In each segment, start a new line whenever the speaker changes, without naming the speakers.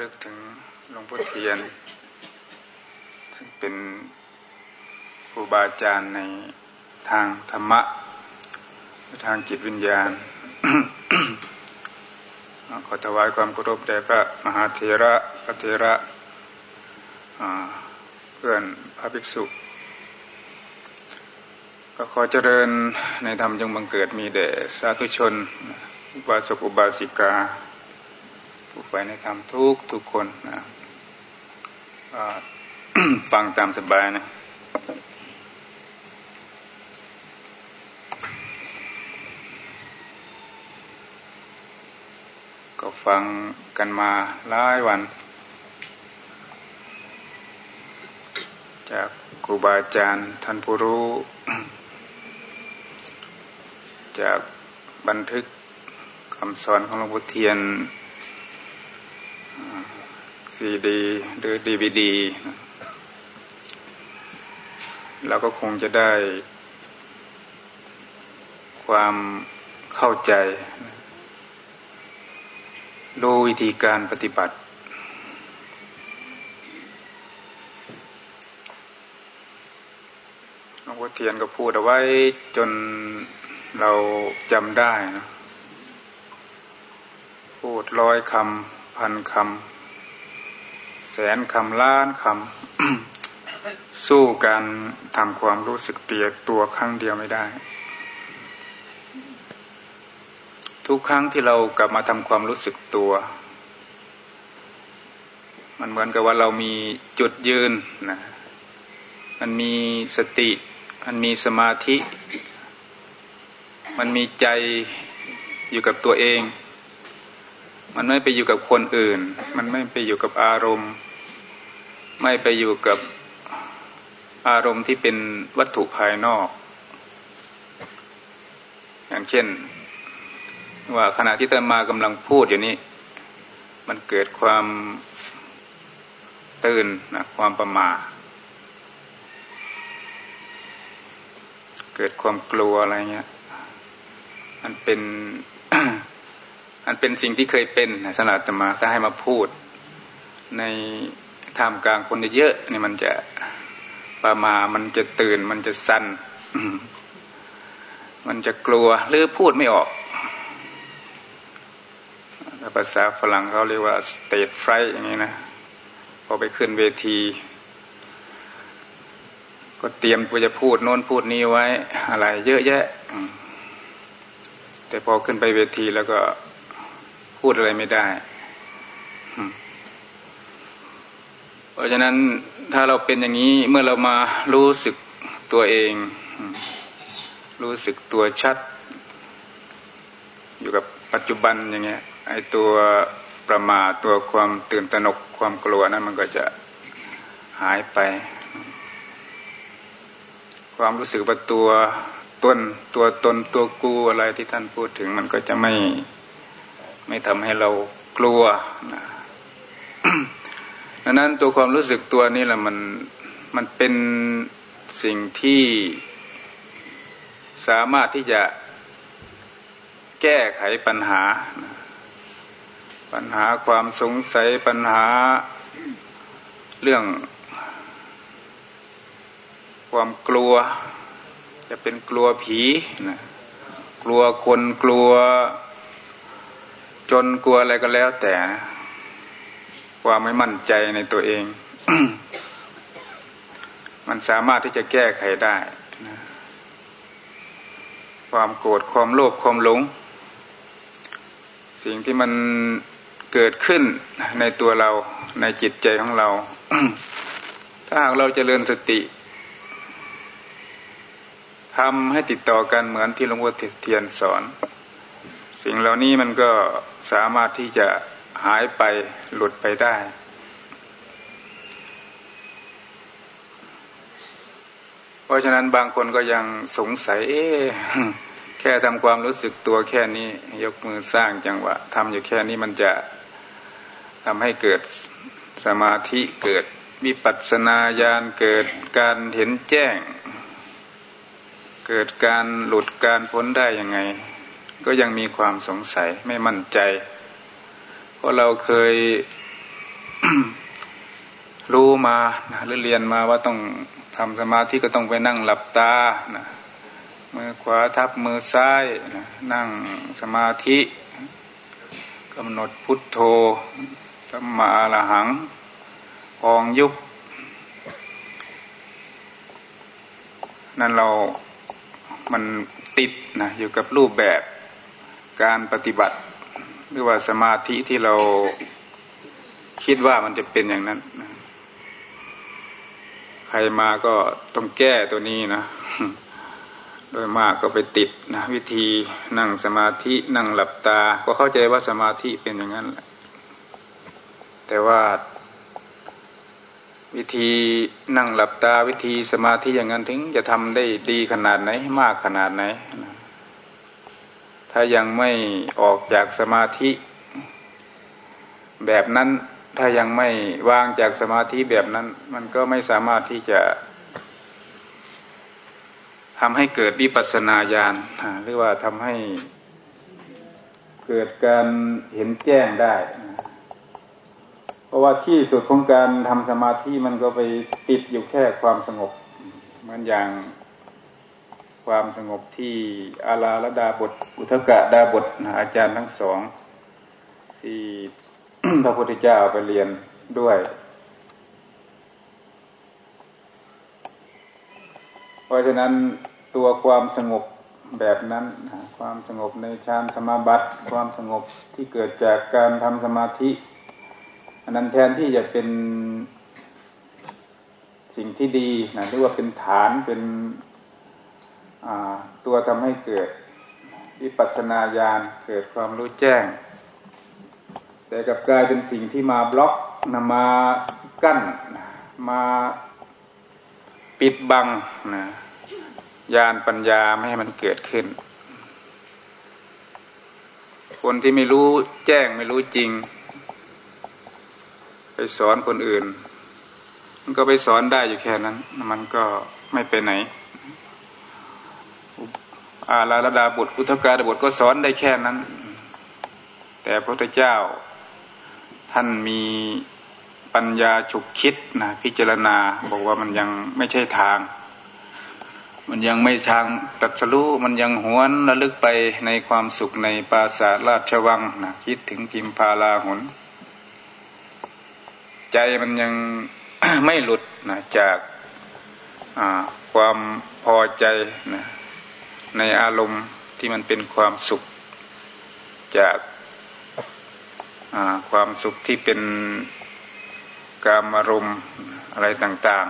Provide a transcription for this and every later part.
ลึกถึงหลวงพ่อเทียน ซึ่งเป็นครูบาอาจารย์ในทางธรรมะทางจิตวิญญาณ ขอถวายความเคารพแด่พระมหาเถระพระเถระเพื่อนพระภิกษุ ก็ขอเจริญในธรรมจงบังเกิดมีแด่สาธุชน อุบาสกอุบาสิกา ผู้ไปในธรรมทุกทุกคนนะฟังตามสบายนะก็ฟังกันมาหลายวัน จากครูบาอาจารย์ท่านผู้รู้ จากบันทึกคำสอนของหลวงพ่อเทียน ซีดีหรือดีวีดีเราก็คงจะได้ความเข้าใจ รู้วิธีการปฏิบัติ หลวงพ่อเทียนก็พูดเอาไว้จนเราจำได้นะ พูดร้อยคำพันคำ สนคำล้านคำสู้การทำความรู้สึกเตียตัวครั้งเดียวไม่ได้ ทุกครั้งที่เรากลับมาทำความรู้สึกตัว มันเหมือนกับว่าเรามีจุดยืนนะมันมีสติ มันมีสมาธิ มันมีใจอยู่กับตัวเอง มันไม่ไปอยู่กับคนอื่น มันไม่ไปอยู่กับอารมณ์ ไม่ไปอยู่กับอารมณ์ที่เป็นวัตถุภายนอก อย่างเช่น ว่าขณะที่ตมากำลังพูดอยู่นี้ มันเกิดความตื่นนะความประมา เกิดความกลัวอะไรเงี้ยมันเป็นมันเป็นสิ่งที่เคยเป็นสนัตมาถ้าให้มาพูดใน ท่ามกลางคนเยอะนี่มันจะประมา มันจะตื่น มันจะสั่น มันจะกลัวหรือพูดไม่ออก ภาษาฝรั่งเขาเรียกว่า state fright อย่างนี้นะ พอไปขึ้นเวที ก็เตรียมตัวจะพูดโน้นพูดนี้ไว้ อะไร เยอะแยะ แต่พอขึ้นไปเวทีแล้วก็พูดอะไรไม่ได้ เพราะฉะนั้นถ้าเราเป็นอย่างนี้เมื่อเรามารู้สึกตัวเอง รู้สึกตัวชัด อยู่กับปัจจุบันอย่างเงี้ยไอตัวประมาตัวความตื่นตระหนกความกลัวนั้นมันก็จะหายไป ความรู้สึกว่าตัวต้นตัวตนตัวกูอะไรที่ท่านพูดถึง มันก็จะไม่ไม่ทำให้เรากลัวนะ ดังนั้นตัวความรู้สึกตัวนี่แหละมันมันเป็นสิ่งที่สามารถที่จะแก้ไขปัญหา ปัญหาความสงสัยปัญหาเรื่อง ความกลัว จะเป็นกลัวผีนะกลัวคนกลัว จนกลัวอะไรก็แล้วแต่นะ ความไม่มั่นใจในตัวเอง มันสามารถที่จะแก้ไขได้นะความโกรธความโลภความหลง สิ่งที่มันเกิดขึ้นในตัวเราในจิตใจของเรา ถ้าหากเราจเจริญสติทำให้ติดต่อกันเหมือนที่หลวงพ่อเทียนสอน สิ่งเหล่านี้มันก็สามารถที่จะ หายไปหลุดไปได้ เพราะฉะนั้นบางคนก็ยังสงสัย เออแค่ทำความรู้สึกตัวแค่นี้ ยกมือสร้างจังหวะทำอยู่แค่นี้มันจะทำให้เกิดสมาธิเกิดวิปัสสนาญาณเกิดการเห็นแจ้ง เกิดการหลุดการพ้นได้ยังไง ก็ยังมีความสงสัยไม่มั่นใจ เพราะเราเคยรู้มาหรือเรียนมาว่าต้องทำสมาธิก็ต้องไปนั่งหลับตานะมือขวาทับมือซ้ายนะนั่งสมาธิกำหนดพุทโธสัมมาอรหังพองยุบนั่นเรา มันติดนะอยู่กับรูปแบบการปฏิบัติ หรือว่าสมาธิที่เราคิดว่ามันจะเป็นอย่างนั้นใครมาก็ต้องแก้ตัวนี้นะ โดยมากก็ไปติดนะวิธีนั่งสมาธินั่งหลับตา ก็เข้าใจว่าสมาธิเป็นอย่างนั้นแหละ แต่ว่า วิธีนั่งหลับตาวิธีสมาธิอย่างนั้นถึงจะทำได้ดีขนาดไหน มากขนาดไหน ถ้ายังไม่ออกจากสมาธิ แบบนั้นถ้ายังไม่วางจากสมาธิแบบนั้น มันก็ไม่สามารถที่จะทำให้เกิดวิปัสสนาญาณหรือว่าทำให้เกิดการเห็นแจ้งได้ เพราะว่าที่สุดของการทำสมาธิมันก็ไปติดอยู่แค่ความสงบ เหมือนอย่าง ความสงบที่อาลาลดาบท อุทกะดาบทอาจารย์ทั้งสอง ที่พระพุทธเจ้าไปเรียนด้วยเพราะฉะนั้นตัวความสงบแบบนั้น ความสงบในฌานสมาบัติ ความสงบที่เกิดจากการทำสมาธิ อันนั้นแทนที่จะเป็นสิ่งที่ดีนะหรือว่าเป็นฐานเป็น ตัวทำให้เกิดวิปัสสนาญาณเกิดความรู้แจ้ง แต่กับกลายเป็นสิ่งที่มาบล็อกนะมากั้นมาปิดบังนะญาณปัญญาไม่ให้มันเกิดขึ้น คนที่ไม่รู้แจ้งไม่รู้จริง ไปสอนคนอื่น มันก็ไปสอนได้อยู่แค่นั้น มันก็ไม่ไปไหน อาลาลดาบทพุทธกาดบทก็สอนได้แค่นั้น แต่พระพุทธเจ้า ท่านมีปัญญาฉุกคิดนะพิจารณาบอกว่ามันยังไม่ใช่ทาง มันยังไม่ทางตัดสรู้มันยังหวนระลึกไปในความสุขในปราสาทราชวังนะคิดถึงพิมพาลาหนใจมันยังไม่หลุดนะจากความพอใจนะ ในอารมณ์ที่มันเป็นความสุขจากความสุขที่เป็นกามอารมณ์อะไรต่าง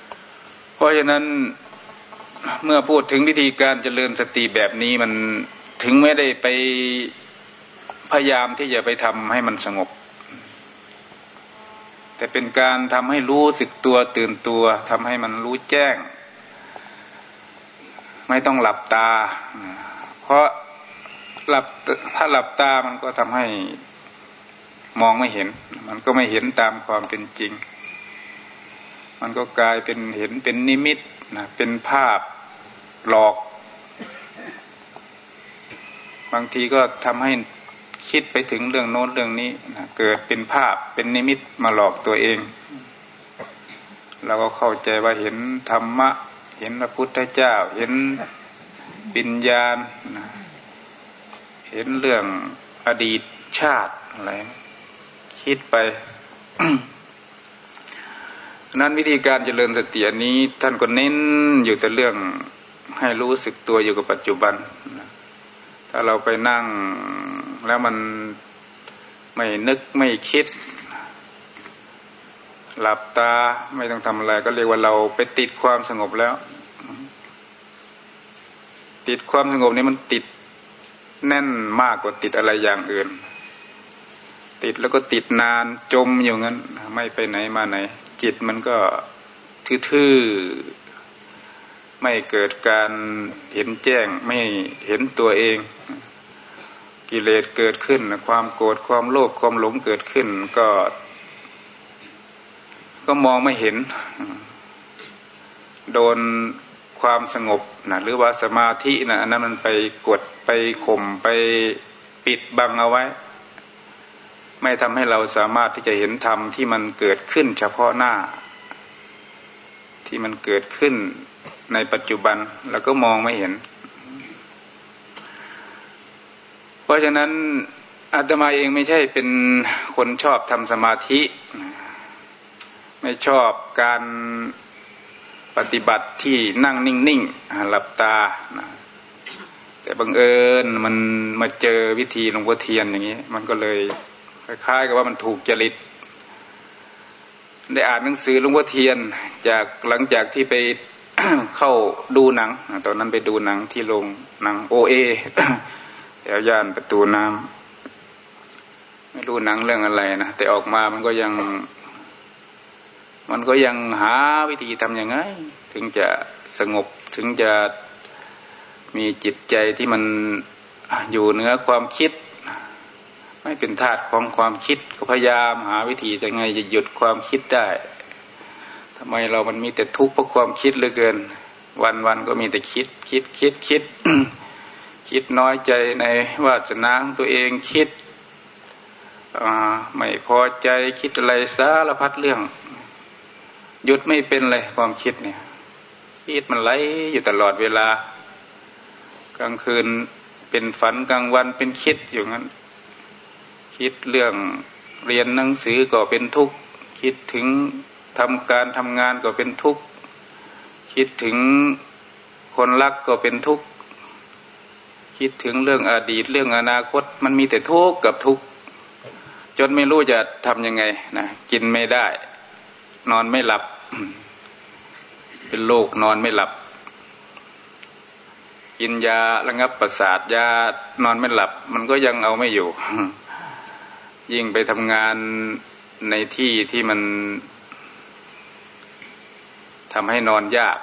ๆ เพราะฉะนั้นเมื่อพูดถึงวิธีการเจริญสติแบบนี้มันถึงไม่ได้ไปพยายามที่จะไปทำให้มันสงบ แต่เป็นการทำให้รู้สึกตัวตื่นตัวทำให้มันรู้แจ้ง ไม่ต้องหลับตา เพราะหลับถ้าหลับตามันก็ทำให้มองไม่เห็น มันก็ไม่เห็นตามความเป็นจริง มันก็กลายเป็นเห็นเป็นนิมิตนะเป็นภาพหลอก บางทีก็ทำให้คิดไปถึงเรื่องโน้นเรื่องนี้นะเกิดเป็นภาพเป็นนิมิตมาหลอกตัวเองเราก็เข้าใจว่าเห็นธรรมะ เห็นพระพุทธเจ้า เห็นปิญญาณ เห็นเรื่องอดีตชาติอะไรคิดไป นั้นวิธีการเจริญสติอันนี้ ท่านก็เน้นอยู่แต่เรื่องให้รู้สึกตัวอยู่กับปัจจุบัน ถ้าเราไปนั่งแล้วมันไม่นึกไม่คิด หลับตาไม่ต้องทำอะไร ก็เรียกว่าเราไปติดความสงบแล้ว ติดความสงบนี้มันติดแน่นมากกว่าติดอะไรอย่างอื่น ติดแล้วก็ติดนานจมอยู่งั้น ไม่ไปไหนมาไหน จิตมันก็ทื่อๆไม่เกิดการเห็นแจ้งไม่เห็นตัวเองกิเลสเกิดขึ้น ความโกรธความโลภความหลงเกิดขึ้น ก็ ก็มองไม่เห็น โดนความสงบนะหรือว่าสมาธินะอันนั้นมันไปกดไปข่มไปปิดบังเอาไว้ ไม่ทำให้เราสามารถที่จะเห็นธรรมที่มันเกิดขึ้นเฉพาะหน้า ที่มันเกิดขึ้นในปัจจุบันแล้วก็มองไม่เห็น เพราะฉะนั้นอาตมาเองไม่ใช่เป็นคนชอบทำสมาธิ ไม่ชอบการปฏิบัติที่นั่งนิ่งๆหลับตาแต่บังเอิญมันมาเจอวิธีหลวงพ่อเทียนอย่างนี้ มันก็เลยคล้ายๆกับว่ามันถูกจริต ได้อ่านหนังสือหลวงพ่อเทียน จากหลังจากที่ไปเข้าดูหนังตอนนั้นไปดูหนังที่โรงหนังโอเอแถวย่านประตูน้ำไม่รู้หนังเรื่องอะไรนะแต่ออกมามันก็ยัง มันก็ยังหาวิธีทำยังไง ถึงจะสงบถึงจะมีจิตใจที่มันอยู่เหนือความคิด ไม่เป็นทาสของความคิดก็พยายามหาวิธีจะไงจะหยุดความคิดได้ทำไมเรามันมีแต่ทุกข์เพราะความคิดเหลือเกิน วันวันก็มีแต่คิดคิดคิดคิด คิดน้อยใจในวาสนาของตัวเองคิดไม่พอใจคิดอะไรสารพัดเรื่อง หยุดไม่เป็นเลยความคิดเนี่ยคิดมันไหลอยู่ตลอดเวลา กลางคืนเป็นฝันกลางวันเป็นคิดอยู่งั้น คิดเรื่องเรียนหนังสือก็เป็นทุกข์คิดถึงทำการทำงานก็เป็นทุกข์คิดถึงคนรักก็เป็นทุกข์คิดถึงเรื่องอดีตเรื่องอนาคต มันมีแต่ทุกข์กับทุกข์จนไม่รู้จะทำยังไงนะกินไม่ได้ นอนไม่หลับ เป็นโรคนอนไม่หลับ กินยาระงับประสาทยานอนไม่หลับ มันก็ยังเอาไม่อยู่ ยิ่งไปทำงานในที่ที่มันทำให้นอนยาก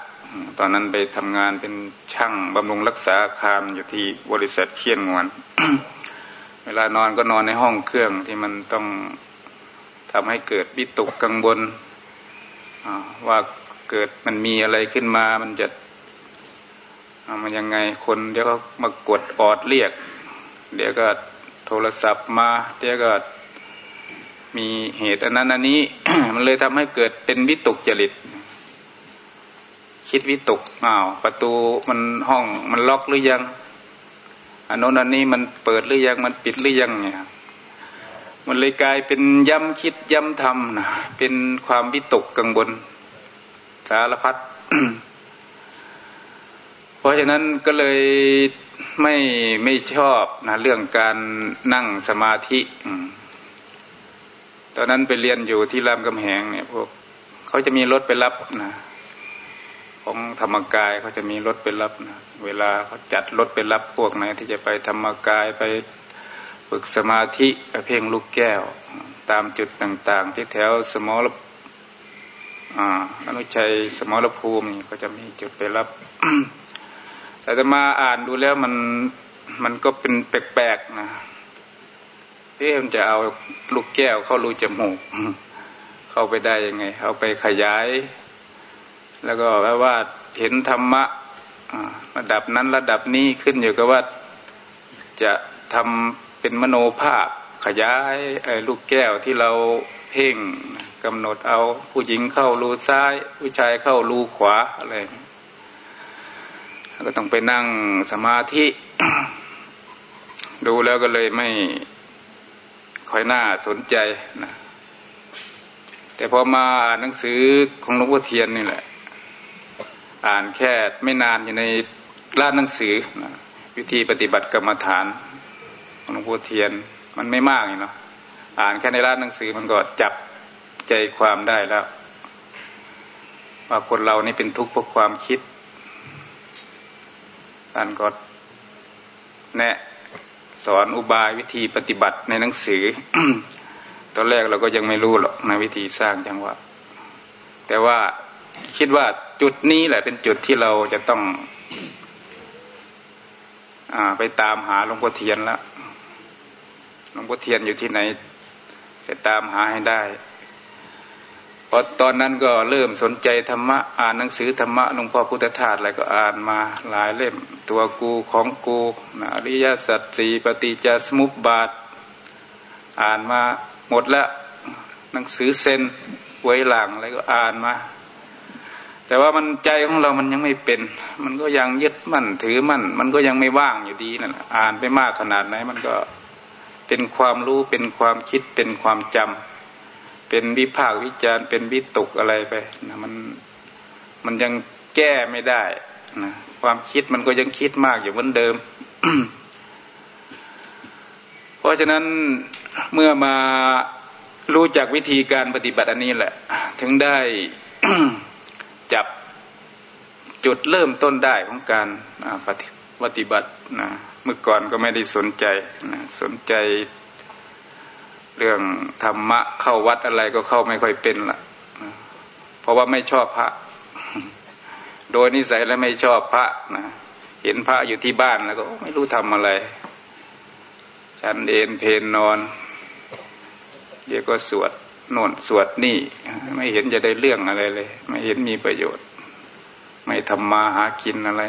ตอนนั้นไปทำงานเป็นช่างบำรุงรักษาอาคารอยู่ที่บริษัทเคียนงวนเวลานอนก็นอนในห้องเครื่องที่มันต้องทำให้เกิดวิตกกังวล ว่าเกิดมันมีอะไรขึ้นมา มันจะมันยังไงคนเดี๋ยวก็มากดออดเรียก เดี๋ยวก็โทรศัพท์มา เดี๋ยวก็มีเหตุอันนั้นอันนี้ มันเลยทำให้เกิดเป็นวิตกจริต คิดวิตกอ้าวประตูมันห้องมันล็อกหรือยังอันโน้นอันนี้มันเปิดหรือยังมันปิดหรือยังเนี่ย มันเลยกลายเป็นย้ำคิดย้ำทำนะเป็นความวิตกกังวลสารพัดเพราะฉะนั้นก็เลยไม่ไม่ชอบนะเรื่องการนั่งสมาธิตอนนั้นไปเรียนอยู่ที่รามกำแหงเนี่ยพวกเขาจะมีรถไปรับนะของธรรมกายเขาจะมีรถไปรับนะเวลาเขาจัดรถไปรับพวกไหนที่จะไปธรรมกายไป ฝึกสมาธิเพ่งลูกแก้ว ตามจุดต่าง ๆ ที่แถวสมอลอ่าอนุชัยสมอลภูมิก็จะมีจุดไปรับ แต่จะมาอ่านดูแล้วมันมันก็เป็นแปลกๆนะเอ๊ะมันจะเอาลูกแก้วเข้ารูจมูก เข้าไปได้ยังไง เอาไปขยาย แล้วก็แปลว่าเห็นธรรมะระดับนั้นระดับนี้ขึ้นอยู่กับว่าจะทำ เป็นมโนภาพ ขยายลูกแก้วที่เราเพ่งกำหนดเอาผู้หญิงเข้ารูซ้าย ผู้ชายเข้ารูขวาอะไรก็ต้องไปนั่งสมาธิ ดูแล้วก็เลยไม่ค่อยน่าสนใจนะแต่พอมาอ่านหนังสือของหลวงพ่อเทียนนี่แหละ อ่านแค่ไม่นานอยู่ในร้านหนังสือนะวิธีปฏิบัติกรรมฐาน หลวงพ่อเทียนมันไม่มากเนาะอ่านแค่ในร้านหนังสือมันก็จับใจความได้แล้วว่าคนเรานี่เป็นทุกข์เพราะความคิดท่านก็แนะสอนอุบายวิธีปฏิบัติในหนังสือ ตอนแรกเราก็ยังไม่รู้หรอกในวิธีสร้างจังหวะ แต่ว่าคิดว่าจุดนี้แหละเป็นจุดที่เราจะต้องอไปตามหาหลวงพ่อเทียนแล้ว หลวงพ่อเทียนอยู่ที่ไหน จะตามหาให้ได้พอตอนนั้นก็เริ่มสนใจธรรมะ อ่านหนังสือธรรมะหลวงพ่อพุทธทาสอะไรก็อ่านมาหลายเล่ม ตัวกูของกูอริยสัจสี่ปฏิจจสมุปบาท อ่านมาหมดแล้วหนังสือเซนไว้หลังอะไรก็อ่านมาแต่ว่ามันใจของเรามันยังไม่เป็น มันก็ยังยึดมั่นถือมั่น มันก็ยังไม่ว่างอยู่ดีนั่นอ่านไปมากขนาดไหน มันก็ เป็นความรู้เป็นความคิดเป็นความจำเป็นวิพากษ์วิจารณ์ เป็นวิตกอะไรไปนะมันมันยังแก้ไม่ได้นะความคิดมันก็ยังคิดมากอยู่เหมือนเดิม เพราะฉะนั้นเมื่อมารู้จักวิธีการปฏิบัติอันนี้แหละ ถึงได้จับจุดเริ่มต้นได้ของการปฏิบัตินะ เมื่อก่อนก็ไม่ได้สนใจนะสนใจเรื่องธรรมะเข้าวัดอะไรก็เข้าไม่ค่อยเป็นละเพราะว่าไม่ชอบพระ โดยนิสัยแล้วไม่ชอบพระนะเห็นพระอยู่ที่บ้านแล้วก็ไม่รู้ทำอะไร ฉันเอนเพนนอนเดี๋ยวก็สวดโน่นสวดนี่ ไม่เห็นจะได้เรื่องอะไรเลย ไม่เห็นมีประโยชน์ ไม่ทำมาหากินอะไร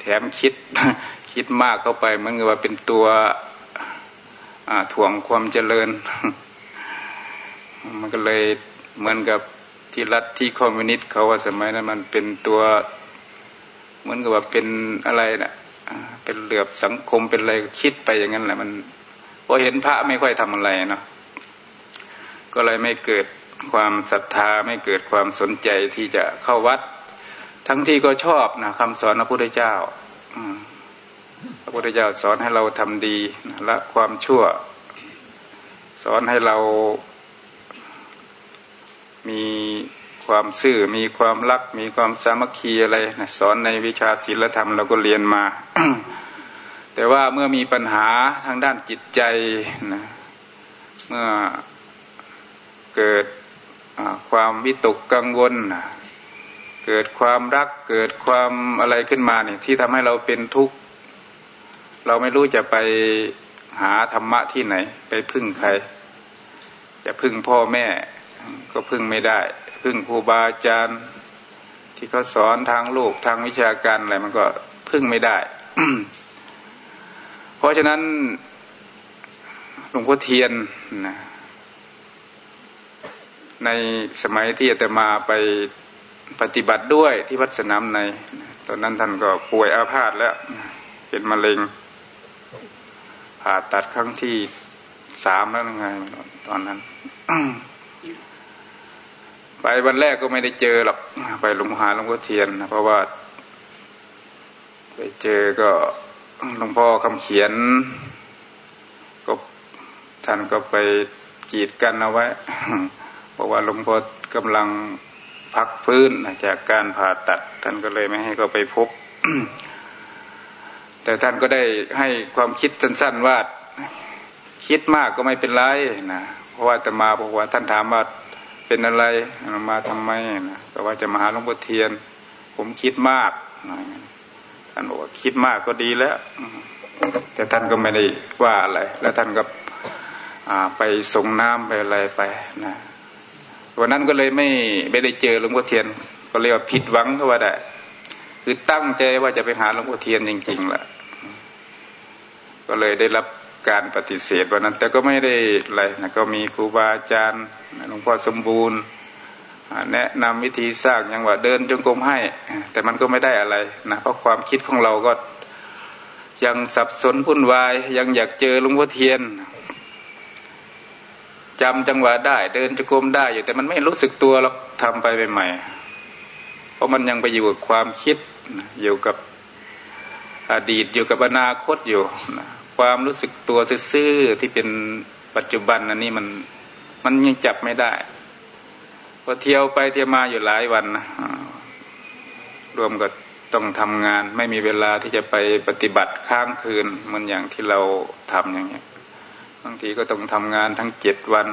แถมคิด คิดมากเข้าไปมันก็ว่าเป็นตัวถ่วงความเจริญ มันก็เลยเหมือนกับที่รัฐที่คอมมิวนิสต์เขาว่าสมัยนั้นมันเป็นตัวเหมือนกับว่าเป็นอะไรนะ่ะเป็นเหลือบสังคมเป็นอะไรคิดไปอย่างนั้นแหละ มันพอเห็นพระไม่ค่อยทำอะไรเนาะก็เลยไม่เกิดความศรัทธาไม่เกิดความสนใจที่จะเข้าวัด ทั้งที่ก็ชอบนะคำสอนพระพุทธเจ้า พระพุทธเจ้าสอนให้เราทำดีละความชั่ว สอนให้เรามีความซื่อมีความรัก มีความสามัคคีอะไรนะสอนในวิชาศีลธรรมเราก็เรียนมา แต่ว่าเมื่อมีปัญหาทางด้านจิตใจนะเมื่อเกิดความวิตกกังวลเกิดความรักเกิดความอะไรขึ้นมาเนี่ยที่ทำให้เราเป็นทุกข์ เราไม่รู้จะไปหาธรรมะที่ไหน ไปพึ่งใคร จะพึ่งพ่อแม่ ก็พึ่งไม่ได้ พึ่งครูบาอาจารย์ ที่เขาสอนทางโลกทางวิชาการอะไรมันก็พึ่งไม่ได้ เพราะฉะนั้นหลวงพ่อเทียนนะในสมัยที่อาตมาไปปฏิบัติด้วยที่วัดสนามใน ตอนนั้นท่านก็ป่วยอาพาธแล้ว เป็นมะเร็ง ผ่าตัดครั้งที่สามแล้วไงตอนนั้นไปวันแรกก็ไม่ได้เจอหรอกไปหลวงหาหลวงพ่อเทียนนะเพราะว่า ไปเจอก็หลวงพ่อคำเขียน ก็ท่านก็ไปกีดกันเอาไว้เพราะว่าหลวงพ่อกำลังพักฟื้นจากการผ่าตัด ท่านก็เลยไม่ให้เขาไปพบ แต่ท่านก็ได้ให้ความคิดสั้นๆว่าคิดมากก็ไม่เป็นไรนะเพราะว่าแต่มาบอกว่าท่านถามว่าเป็นอะไรมาทำไมนะก็ว่าจะมาหาหลวงพ่อเทียน ผมคิดมากท่านบอกว่าคิดมากก็ดีแล้ว แต่ท่านก็ไม่ได้ว่าอะไร แล้วท่านก็ไปส่งน้ำไปอะไรไปนะวันนั้นก็เลยไม่ไม่ได้เจอหลวงพ่อเทียน ก็เรียกว่าผิดหวังก็ว่าได้คือตั้งใจว่าจะไปหาหลวงพ่อเทียนจริงๆแหละ ก็เลยได้รับการปฏิเสธวันนั้น แต่ก็ไม่ได้อะไรนะก็มีครูบาอาจารย์หลวงพ่อสมบูรณ์ แนะนำวิธีสร้างย่างว่าเดินจงกรมให้ แต่มันก็ไม่ได้อะไรนะเพราะความคิดของเราก็ยังสับสนพุ่นวาย ยังอยากเจอหลวงพ่อเทียนจำจังหวะได้ เดินจะกลมได้อยู่แต่มันไม่รู้สึกตัวหรอกทำไปใหม่ๆเพราะมันยังไปอยู่กับความคิดอยู่กับอดีตอยู่กับอนาคตอยู่ ความรู้สึกตัวซื่อที่เป็นปัจจุบันอันนี้มันมันยังจับไม่ได้พอเที่ยวไปเที่ยวมาอยู่หลายวันนะรวมกับต้องทำงาน ไม่มีเวลาที่จะไปปฏิบัติข้ามคืนเหมือนอย่างที่เราทำอย่างเงี้ยบางทีก็ต้องทำงานทั้งเจ็ดวัน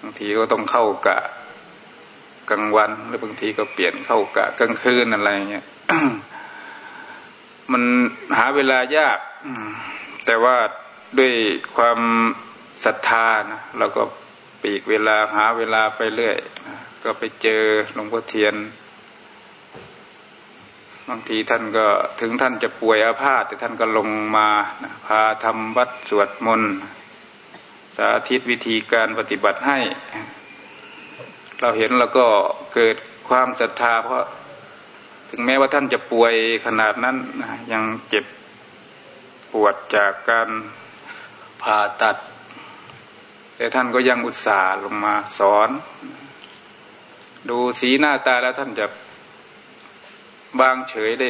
บางทีก็ต้องเข้ากะกลางวันหรือบางทีก็เปลี่ยนเข้ากะกลางคืนอะไรเงี้ยมันหาเวลายาก แต่ว่าด้วยความศรัทธานะเราก็ปีกเวลาหาเวลาไปเรื่อยก็ไปเจอหลวงพ่อเทียน บางทีท่านก็ถึงท่านจะป่วยอาพาธแต่ท่านก็ลงมาพาทำวัดสวดมนต์สาธิตวิธีการปฏิบัติให้ เราเห็นแล้วก็เกิดความศรัทธาเพราะถึงแม้ว่าท่านจะป่วยขนาดนั้นยังเจ็บ ปวดจากการผ่าตัด แต่ท่านก็ยังอุตส่าห์ลงมาสอน ดูสีหน้าตาแล้วท่านจะบางเฉยได้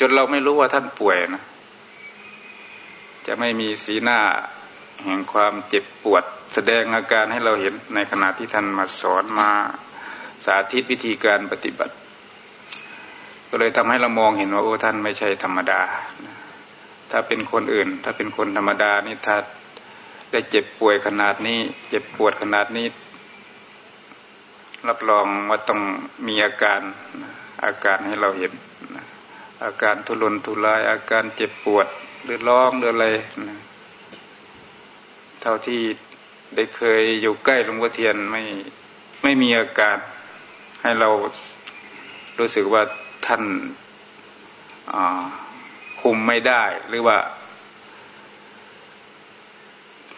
จนเราไม่รู้ว่าท่านป่วยนะจะไม่มีสีหน้าแห่งความเจ็บปวด แสดงอาการให้เราเห็นในขณะที่ท่านมาสอนมาสาธิตวิธีการปฏิบัติ ก็เลยทำให้เรามองเห็นว่าโอ้ท่านไม่ใช่ธรรมดา ถ้าเป็นคนอื่น ถ้าเป็นคนธรรมดานี่ถ้าได้เจ็บป่วยขนาดนี้ เจ็บปวดขนาดนี้ รับรองว่าต้องมีอาการอาการให้เราเห็น อาการทุรนทุรายอาการเจ็บปวดหรือร้องหรืออะไรเท่าที่ได้เคยอยู่ใกล้หลวงพ่อเทียนไม่ไม่มีอาการให้เรารู้สึกว่า ท่านคุมไม่ได้ หรือว่า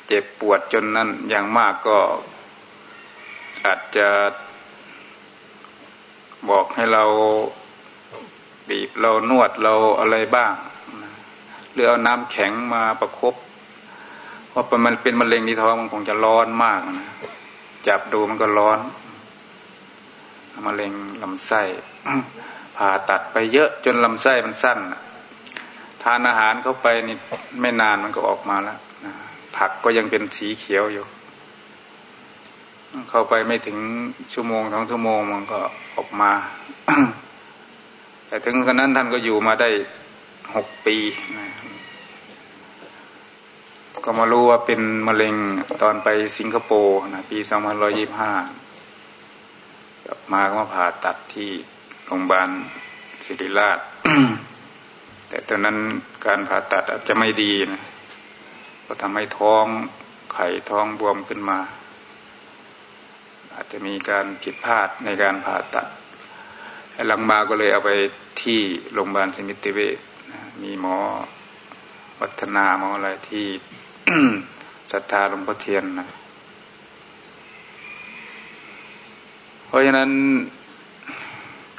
เจ็บปวดจนนั้นอย่างมากก็อาจจะบอกให้เราบีบเรานวดเราอะไรบ้างหรือเอาน้ำแข็งมาประครบเพราะมันเป็นมะเร็งที่ท้องมันคงจะร้อนมากนะจับดูมันก็ร้อนมะเร็งลำไส้ ผ่าตัดไปเยอะจนลำไส้มันสั้นทานอาหารเข้าไปนี่ไม่นานมันก็ออกมาแล้วผักก็ยังเป็นสีเขียวอยู่ เข้าไปไม่ถึงชั่วโมงสองชั่วโมงมันก็ออกมา แต่ถึงขนั้นท่านก็อยู่มาได้หกปีนะก็มารู้ว่าเป็นมะเร็งตอนไปสิงคโปร์นะปีสองพันร้อยยี่ห้ามาก็มาผ่าตัดที่ โรงพยาบาลศิริราช แต่ตอนนั้นการผ่าตัดอาจจะไม่ดีนะก็ทำให้ท้องไข่ท้องบวมขึ้นมา อาจจะมีการผิดพลาดในการผ่าตัดหลังมาก็เลยเอาไปที่โรงพยาบาลสมิติเวชมีหมอวัฒนาหมออะไรที่ศรัทธาหลวงพ่อเทียนนะเพราะฉะนั้น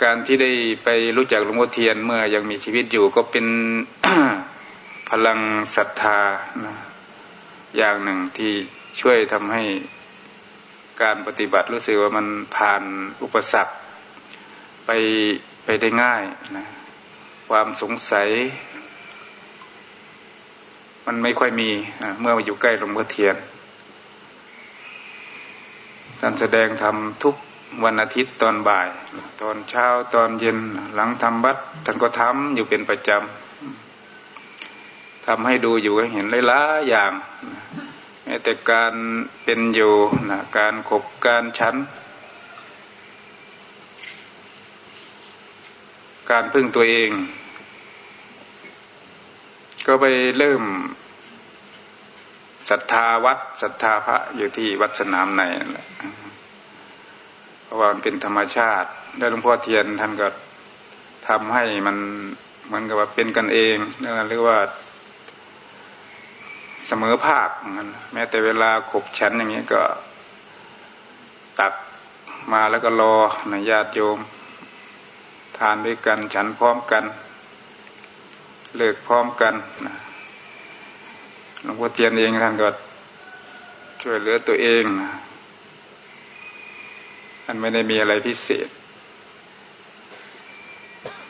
การที่ได้ไปรู้จักหลวงพ่อเทียนเมื่อยังมีชีวิตอยู่ก็เป็นพลังศรัทธานะอย่างหนึ่งที่ช่วยทำให้การปฏิบัติรู้สึกว่ามันผ่านอุปสรรคไปไปได้ง่ายนะความสงสัย มันไม่ค่อยมีเมื่อมาอยู่ใกล้หลวงพ่อเทียนท่านแสดงธรรมทุก วันอาทิตย์ตอนบ่าย ตอนเช้าตอนเย็นหลังทำบัดท่านก็ทำอยู่เป็นประจำทำให้ดูอยู่ให้เห็นหลายๆอย่างแม้แต่การเป็นอยู่นะการขบการชั้น การพึ่งตัวเอง ก็ไปเริ่มศรัทธาวัดศรัทธาพระอยู่ที่วัดสนามในแหละ ราะว่ามันเป็นธรรมชาติ แล้วหลวงพ่อเทียนท่านก็ทำให้มันเหมือนกับว่าเป็นกันเองหรือว่าเสมอภาคมันแม้แต่เวลาขบฉันอย่างนี้ก็ตักมาแล้วก็รอนะญาติโยม ทานด้วยกันฉันพร้อมกัน เลิกพร้อมกันนะหลวงพ่อเทียนเองท่านก็ช่วยเหลือตัวเองนะ มันไม่ได้มีอะไรพิเศษ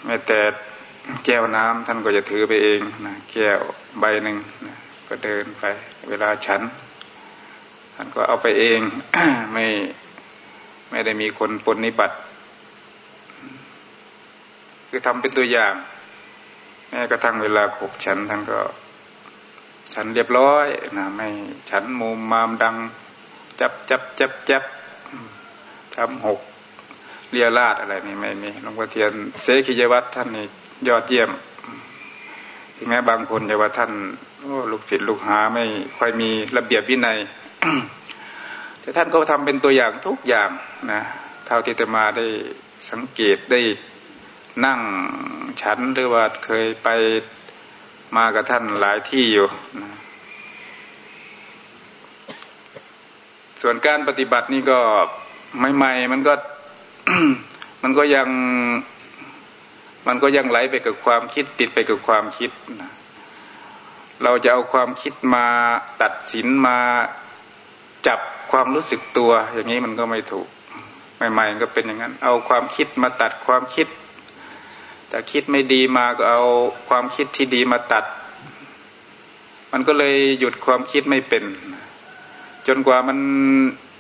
แม้แต่แก้วน้ำท่านก็จะถือไปเองนะแก้วใบหนึ่งนะก็เดินไป เวลาฉัน ท่านก็เอาไปเอง ไม่ไม่ได้มีคนปนนิบัติ คือทำเป็นตัวอย่างแม้กระทั่งเวลาขบฉันท่านก็ ฉันเรียบร้อยนะไม่ฉันมุมมามดัง จับจับจับจับ ทำหกเรียราดอะไรนี่ไม่มีหลวงพ่อเทียนเสกิยวัตรท่านนี่ยอดเยี่ยมถึงแม้บางคนจะว่าท่านลูกศิษย์ลูกหาไม่ค่อยมีระเบียบวินัยแต่ท่านก็ทำเป็นตัวอย่างทุกอย่างนะเท่าที่จะมาได้สังเกตได้นั่งฉันหรือว่าเคยไปมากับท่านหลายที่อยู่ส่วนการปฏิบัตินี่ก็ ใหม่ๆมันก็มันก็ยังมันก็ยังไหลไปกับความคิดติดไปกับความคิดนะเราจะเอาความคิดมาตัดสินมาจับความรู้สึกตัว อย่างนี้มันก็ไม่ถูก ใหม่ๆก็เป็นอย่างนั้น เอาความคิดมาตัดความคิด แต่คิดไม่ดีมาก็เอาความคิดที่ดีมาตัด มันก็เลยหยุดความคิดไม่เป็น จนกว่ามัน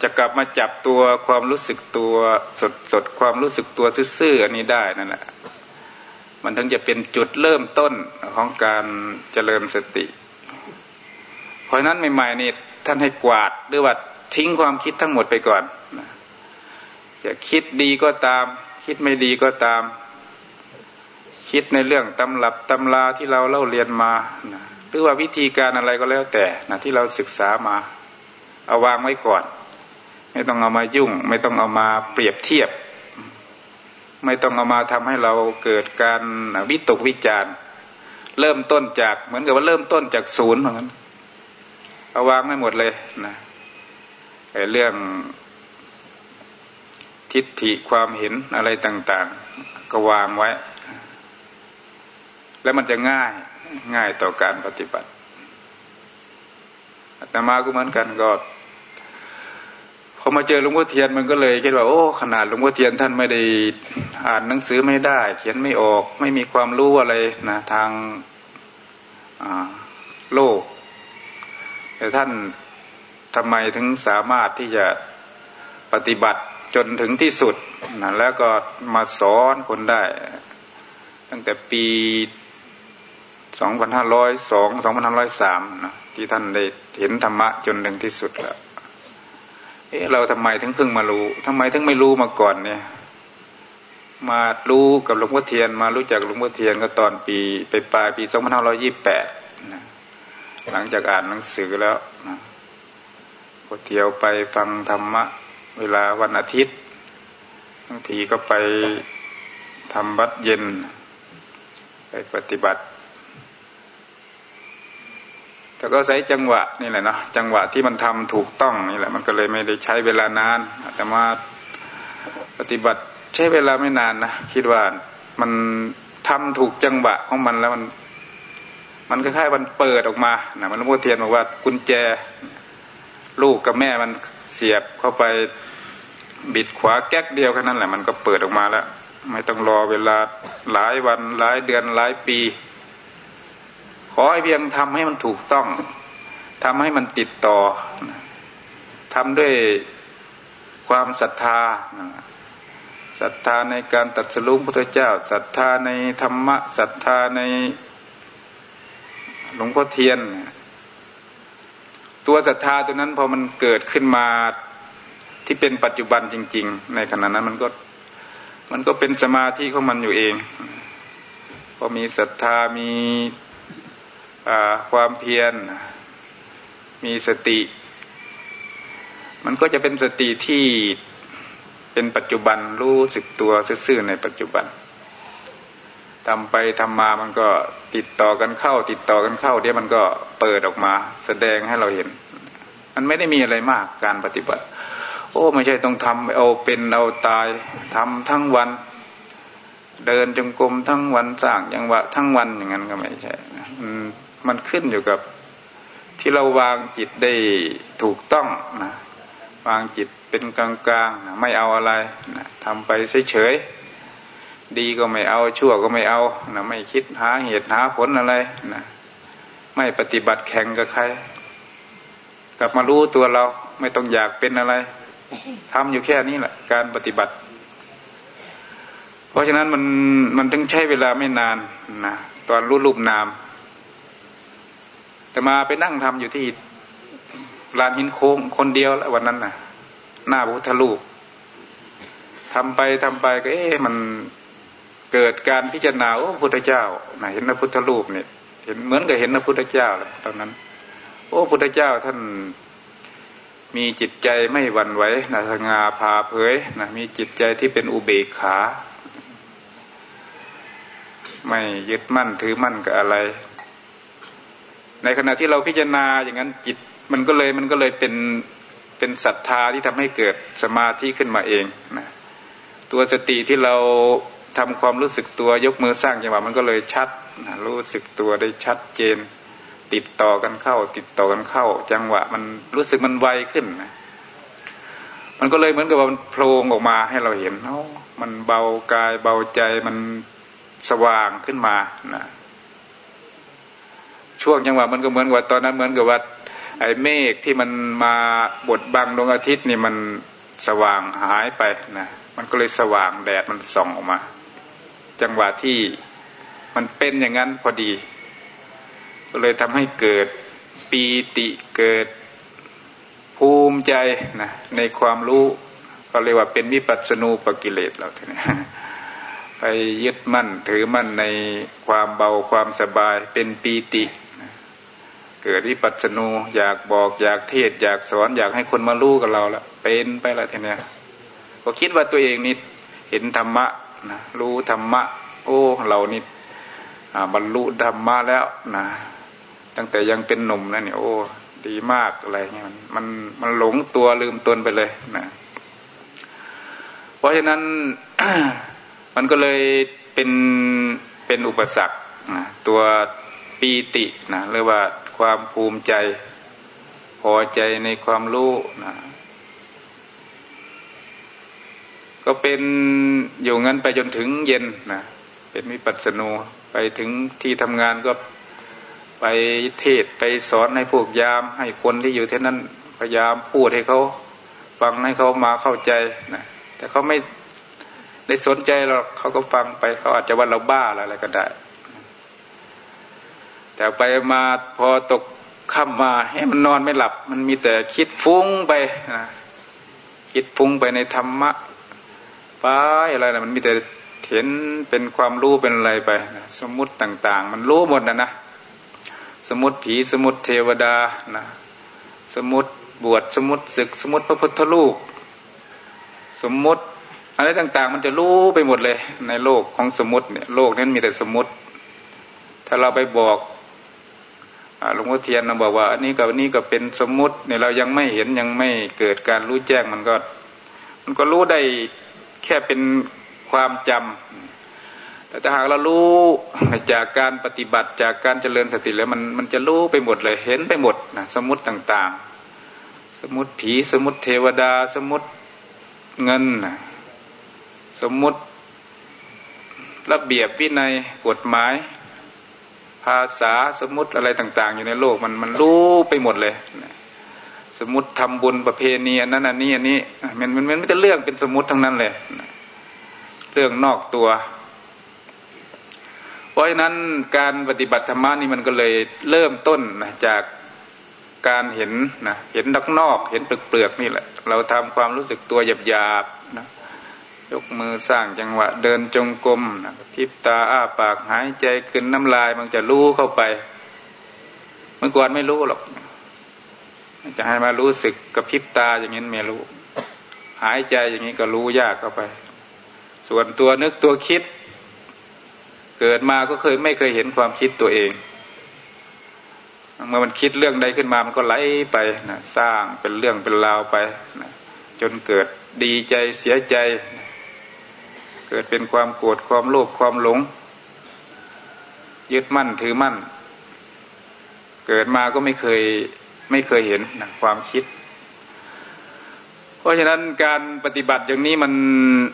จะกลับมาจับตัวความรู้สึกตัวสดสดความรู้สึกตัวซื่อๆอันนี้ได้นั่นแหละมันถึงจะเป็นจุดเริ่มต้นของการเจริญสติ เพราะนั้นใหม่ๆนี่ท่านให้กวาดหรือว่าทิ้งความคิดทั้งหมดไปก่อนจะคิดดีก็ตาม คิดไม่ดีก็ตาม คิดในเรื่องตำรับตำราที่เราเล่าเรียนมาหรือว่าวิธีการอะไรก็แล้วแต่นะที่เราศึกษามา เอาวางไว้ก่อน ไม่ต้องเอามายุ่ง ไม่ต้องเอามาเปรียบเทียบ ไม่ต้องเอามาทำให้เราเกิดการวิตกวิจารเริ่มต้นจากเหมือนกับว่าเริ่มต้นจากศูนย์เหมือนกันเอาวางไม่หมดเลยนะไอ้เรื่องทิฏฐิความเห็นอะไรต่าง ๆ ก็วางไว้ แล้วมันจะง่ายง่ายต่อการปฏิบัติแต่มาก็เหมือนกันก็ พอมาเจอหลวงพ่อเทียนมันก็เลยคิดว่าโอ้ขนาดหลวงพ่อเทียนท่านไม่ได้อ่านหนังสือไม่ได้ เขียนไม่ออก ไม่มีความรู้อะไรนะทางโลก แต่ท่านทำไมถึงสามารถที่จะปฏิบัติจนถึงที่สุดนะแล้วก็มาสอนคนได้ ตั้งแต่ปีสองพันห้าร้อยสองสองพันห้าร้อยสามนะที่ท่านได้เห็นธรรมะจนถึงที่สุดแล้ว เอ๊ะเราทำไมถึงเพิ่งมารู้ทำไมถึงไม่รู้มาก่อนเนี่ย มารู้กับหลวงพ่อเทียน มารู้จักหลวงพ่อเทียนก็ตอนปีไปปลายปีสองพันห้าร้อยี่แปดนะหลังจากอ่านหนังสือแล้วนะพอเที่ยวไปฟังธรรมะ เวลาวันอาทิตย์บางทีก็ไปทำวัดเย็น ไปปฏิบัติ แต่ก็ใช้จังหวะนี่แหละนะจังหวะที่มันทำถูกต้องนี่แหละ มันก็เลยไม่ได้ใช้เวลานานแต่มาปฏิบัติใช้เวลาไม่นานนะคิดว่ามันทำถูกจังหวะของมันแล้วมัน มันคล้ายๆมันเปิดออกมานะมันหลวงพ่อเทียนบอกว่ากุญแจ ลูกกับแม่มันเสียบเข้าไปบิดขวาแก๊กเดียวแค่นั้นแหละ มันก็เปิดออกมาแล้ว ไม่ต้องรอเวลาหลายวันหลายเดือนหลายปี ขอให้เพียงทำให้มันถูกต้องทำให้มันติดต่อทำด้วยความศรัทธาศรัทธาในการตัดสรุปพระเจ้าศรัทธาในธรรมะศรัทธาในหลวงพ่อเทียน ตัวศรัทธาตัวนั้นพอมันเกิดขึ้นมาที่เป็นปัจจุบันจริง ๆ ในขณะนั้นมันก็ มันก็เป็นสมาธิของมันอยู่เองพอมีศรัทธามี ความเพียรมีสติ มันก็จะเป็นสติที่เป็นปัจจุบันรู้สึกตัวซื่อในปัจจุบันทำไปทำมามันก็ติดต่อกันเข้า ติดต่อกันเข้า เดี๋ยวมันก็เปิดออกมา แสดงให้เราเห็น มันไม่ได้มีอะไรมากการปฏิบัติ โอ้ไม่ใช่ต้องทำเอาเป็นเอาตายทำทั้งวัน เดินจงกรมทั้งวันสร้างยังวะทั้งวันอย่างนั้นก็ไม่ใช่ มันขึ้นอยู่กับที่เราวางจิตได้ถูกต้องนะวางจิตเป็นกลางๆนะไม่เอาอะไรนะทำไปเฉยๆดีก็ไม่เอาชั่วก็ไม่เอานะไม่คิดหาเหตุหาผลอะไรนะไม่ปฏิบัติแข่งกับใคร กลับมารู้ตัวเราไม่ต้องอยากเป็นอะไรทำอยู่แค่นี้แหละการปฏิบัติ เพราะฉะนั้นมันมันต้องใช้เวลาไม่นานนะตอนรู้รูปนาม แต่มาไปนั่งทำอยู่ที่ลานหินโค้งคนเดียวแล้ววันนั้นน่ะ หน้าพุทธรูปทำไปทำไปก็ เอ๊ะมันเกิดการพิจารณาโอ้พุทธเจ้านะเห็นพระพุทธรูปเนี่ย เห็นเหมือนกับเห็นพระพุทธเจ้าแหละตอนนั้น โอ้พุทธเจ้าท่านมีจิตใจไม่หวั่นไหวนะสง่าผ่าเผยนะมีจิตใจที่เป็นอุเบกขา ไม่ยึดมั่นถือมั่นกับอะไร ในขณะที่เราพิจารณาอย่างนั้นจิตมันก็เลยมันก็เลยเป็นเป็นศรัทธาที่ทำให้เกิดสมาธิขึ้นมาเองนะตัวสติที่เราทำความรู้สึกตัวยกมือสร้างจังหวะมันก็เลยชัดนะรู้สึกตัวได้ชัดเจน ติดต่อกันเข้า ติดต่อกันเข้า จังหวะมันรู้สึกมันไวขึ้นนะมันก็เลยเหมือนกับว่ามันโพลงออกมาให้เราเห็นเนาะมันเบากายเบาใจมันสว่างขึ้นมานะ ช่วงจังหวะมันก็เหมือนกับตอนนั้นเหมือนกับว่าไอ้เมฆที่มันมาบดบังดวงอาทิตย์นี่มันสว่างหายไปนะมันก็เลยสว่างแดดมันส่องออกมา จังหวะที่มันเป็นอย่างนั้นพอดี ก็เลยทำให้เกิดปีติเกิดภูมิใจนะในความรู้ก็เรียกว่าเป็นวิปัสสนูปกิเลสเราทีนี้ไปยึดมั่นถือมั่นในความเบาความสบายเป็นปีติ เกิดวิปัสสนูอยากบอกอยากเทศ อยากสอนอยากให้คนมารู้กับเราละเป็นไปละทีเนี้ยก็คิดว่าตัวเองนี่เห็นธรรมะนะรู้ธรรมะ โอ้เรานี่บรรลุธรรมะแล้วนะตั้งแต่ยังเป็นหนุ่มนะเนี่ยโอ้ดีมากอะไรเงี้ยมันมันหลงตัวลืมตนไปเลยนะเพราะฉะนั้นมันก็เลยเป็นเป็นอุปสรรคนะตัวปีตินะหรือว่า ความภูมิใจ พอใจในความรู้นะก็เป็นอยู่งั้นไปจนถึงเย็นนะเป็นมิปัสสนูไปถึงที่ทำงานก็ไปเทศไปสอนให้พวกยาม ให้คนที่อยู่ที่นั่นพยายามพูดให้เขาฟังให้เขามาเข้าใจนะแต่เขาไม่ได้สนใจหรอกเขาก็ฟังไปเขาอาจจะว่าเราบ้าอะไรก็ได้ แต่ไปมาพอตกค่ำมาให้มันนอนไม่หลับ มันมีแต่คิดฟุ้งไปนะคิดฟุ้งไปในธรรมะไปอะไรนะมันมีแต่เห็นเป็นความรู้เป็นอะไรไปนะสมมติต่าง ๆ มันรู้หมดนะนะสมมติผีสมมติเทวดานะสมมติบวชสมมติศึก สมมติพระพุทธรูปสมมติอะไรต่าง ๆ มันจะรู้ไปหมดเลย ในโลกของสมมติเนี่ยโลกนั้นมีแต่สมมติ ถ้าเราไปบอก หลวงพ่อเทียนบอกว่าอันนี้กับอันนี้ก็เป็นสมมุติเนี่ยเรายังไม่เห็นยังไม่เกิดการรู้แจ้งมันก็ มันก็รู้ได้แค่เป็นความจำแต่ถ้าหากเรารู้จากการปฏิบัติจากการเจริญสติแล้วมันมันจะรู้ไปหมดเลยเห็นไปหมดนะสมมติต่างๆ สมมติผีสมมติเทวดา สมมติเงินสมมติระเบียบวินัยกฎหมาย ภาษาสมมติอะไรต่าง ๆ อยู่ในโลกมันมันรู้ไปหมดเลย สมมติทำบุญประเพณีอันนั้นอันนี้อันนี้มันมันมันไม่จะเรื่องเป็นสมมติทั้งนั้นเลยเรื่องนอกตัว เพราะฉะนั้นการปฏิบัติธรรมนี่มันก็เลยเริ่มต้นนะจากการเห็นนะเห็นนักนอกเห็นเปลือกๆนี่แหละ เราทำความรู้สึกตัวหยาบๆ ยกมือสร้างจังหวะ เดินจงกรมนะทิบตาอ้าปากหายใจขึ้นน้ำลายมันจะรู้เข้าไป เมื่อก่อนไม่รู้หรอก จะให้มารู้สึกกับพิบตาอย่างนี้ไม่รู้ หายใจอย่างนี้ก็รู้ยากเข้าไป ส่วนตัวนึกตัวคิด เกิดมาก็เคยไม่เคยเห็นความคิดตัวเองเมื่อมันคิดเรื่องใดขึ้นมามันก็ไหลไปนะสร้างเป็นเรื่องเป็นราวไปนะจนเกิดดีใจเสียใจ เกิดเป็นความโกรธความโลภความหลง ยึดมั่นถือมั่น เกิดมาก็ไม่เคยไม่เคยเห็นนะความคิด เพราะฉะนั้นการปฏิบัติอย่างนี้มัน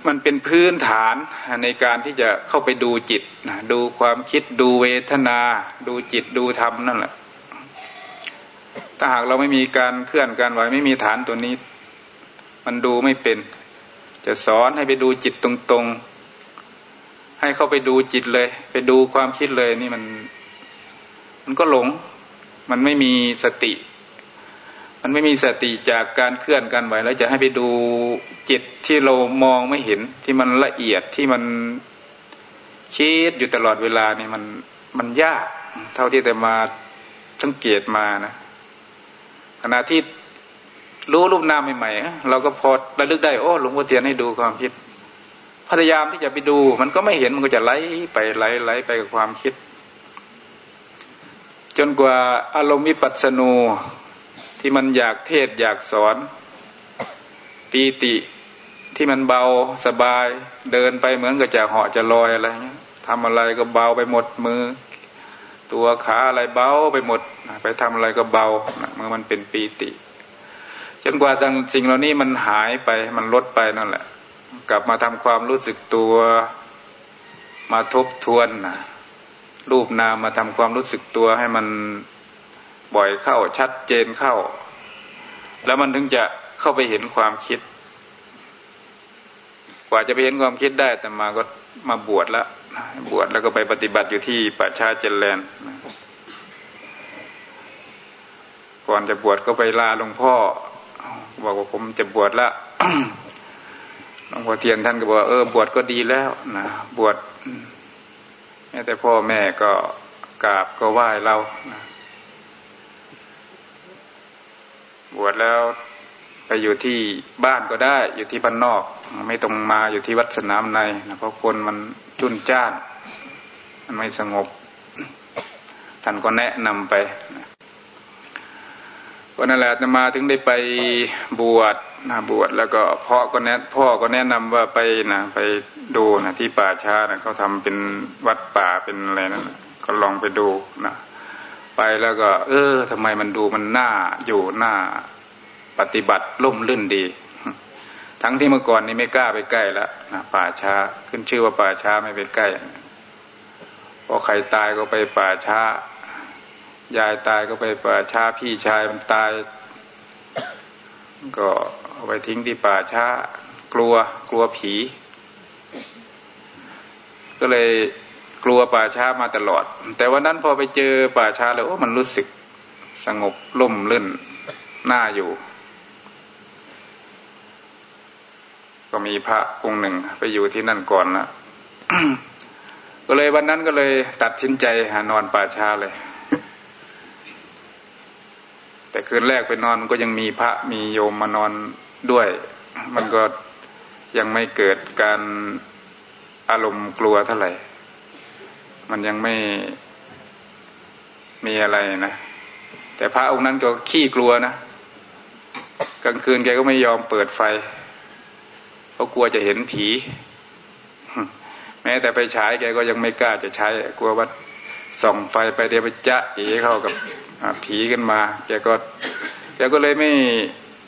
มันเป็นพื้นฐานในการที่จะเข้าไปดูจิตนะดูความคิดดูเวทนา ดูจิตดูธรรมนั่นแหละถ้าหากเราไม่มีการเคลื่อนการไหวไม่มีฐานตัวนี้ มันดูไม่เป็น จะสอนให้ไปดูจิตตรงๆ ให้เข้าไปดูจิตเลย ไปดูความคิดเลยนี่มัน มันก็หลง มันไม่มีสติ มันไม่มีสติจากการเคลื่อนการไหวแล้วจะให้ไปดูจิตที่เรามองไม่เห็นที่มันละเอียดที่มันคิดอยู่ตลอดเวลานี่มันมันยาก เท่าที่แต่มาสังเกตมานะขณะที่ รู้รูปนามใหม่ๆเราก็พอระลึกได้โอ้หลวงพ่อเทียนให้ดูความคิด พยายามที่จะไปดู มันก็ไม่เห็นมันก็จะไหลไปไหลไหลไปกับความคิด จนกว่าอารมณ์วิปัสสนูที่มันอยากเทศอยากสอนปีติที่มันเบาสบาย เดินไปเหมือนกับจะเหาะจะลอยอะไรเงี้ยทำอะไรก็เบาไปหมดมือ ตัวขาอะไรเบาไปหมด ไปทำอะไรก็เบาเมื่อมันเป็นปีติ นกว่าสิ่งเหล่านี้มันหายไปมันลดไปนั่นแหละ กลับมาทำความรู้สึกตัว มาทบทวนนะรูปนามมาทำความรู้สึกตัวให้มันบ่อยเข้าชัดเจนเข้า แล้วมันถึงจะเข้าไปเห็นความคิด กว่าจะไปเห็นความคิดได้แต่มาก็มาบวชแล้วบวชแล้วก็ไปปฏิบัติอยู่ที่ป่าชาเจริญก่อนจะบวชก็ไปลาหลวงพ่อ บอกว่าผมจะบวชละหลวงพ่อเทียนท่านก็บอกเออบวชก็ดีแล้วนะบวชแม้แต่พ่อแม่ก็กราบก็ไหว้เรานะบวชแล้วไปอยู่ที่บ้านก็ได้ อยู่ที่บ้านนอก ไม่ต้องมาอยู่ที่วัดสนามในนะเพราะคนมันจุนจ้าน มันไม่สงบ ท่านก็แนะนำไป ก็นั่นแหละมาถึงได้ไปบวชนะบวชแล้วก็พ่อก็แนะพ่อก็แนะนำว่าไปนะไปดูนะที่ป่าช้านะเขาทำเป็นวัดป่าเป็นอะไรนั่นก็ลองไปดูนะไปแล้วก็ เออทำไมมันดูมันน่าอยู่น่าปฏิบัติล่มลื่นดี ทั้งที่เมื่อก่อนนี้ไม่กล้าไปใกล้แล้วนะป่าช้าขึ้นชื่อว่าป่าช้าไม่ไปใกล้พอใครตายก็ไปป่าช้า ยายตายก็ไปป่าช้าพี่ชายมันตาย ก็เอาไปทิ้งที่ป่าช้ากลัวกลัวผี ก็เลยกลัวป่าช้ามาตลอด แต่วันนั้นพอไปเจอป่าช้าแล้วโอ้มันรู้สึกสงบล่มลื่นน่าอยู่ ก็มีพระองค์หนึ่งไปอยู่ที่นั่นก่อนนะก็เลยวันนั้นก็เลยตัดสินใจหานอนป่าช้าเลย แต่คืนแรกไปนอนมันก็ยังมีพระมีโยมมานอนด้วย มันก็ยังไม่เกิดการอารมณ์กลัวเท่าไหร่ มันยังไม่มีอะไรนะ แต่พระองค์นั้นก็ขี้กลัวนะ กลางคืนแกก็ไม่ยอมเปิดไฟ เพราะกลัวจะเห็นผี แม้แต่ไปฉายแกก็ยังไม่กล้าจะใช้ กลัวว่าส่องไฟไปเดี๋ยวไปจะเอ๋เข้ากับ ผีกันมา แกก็แกก็เลยไม่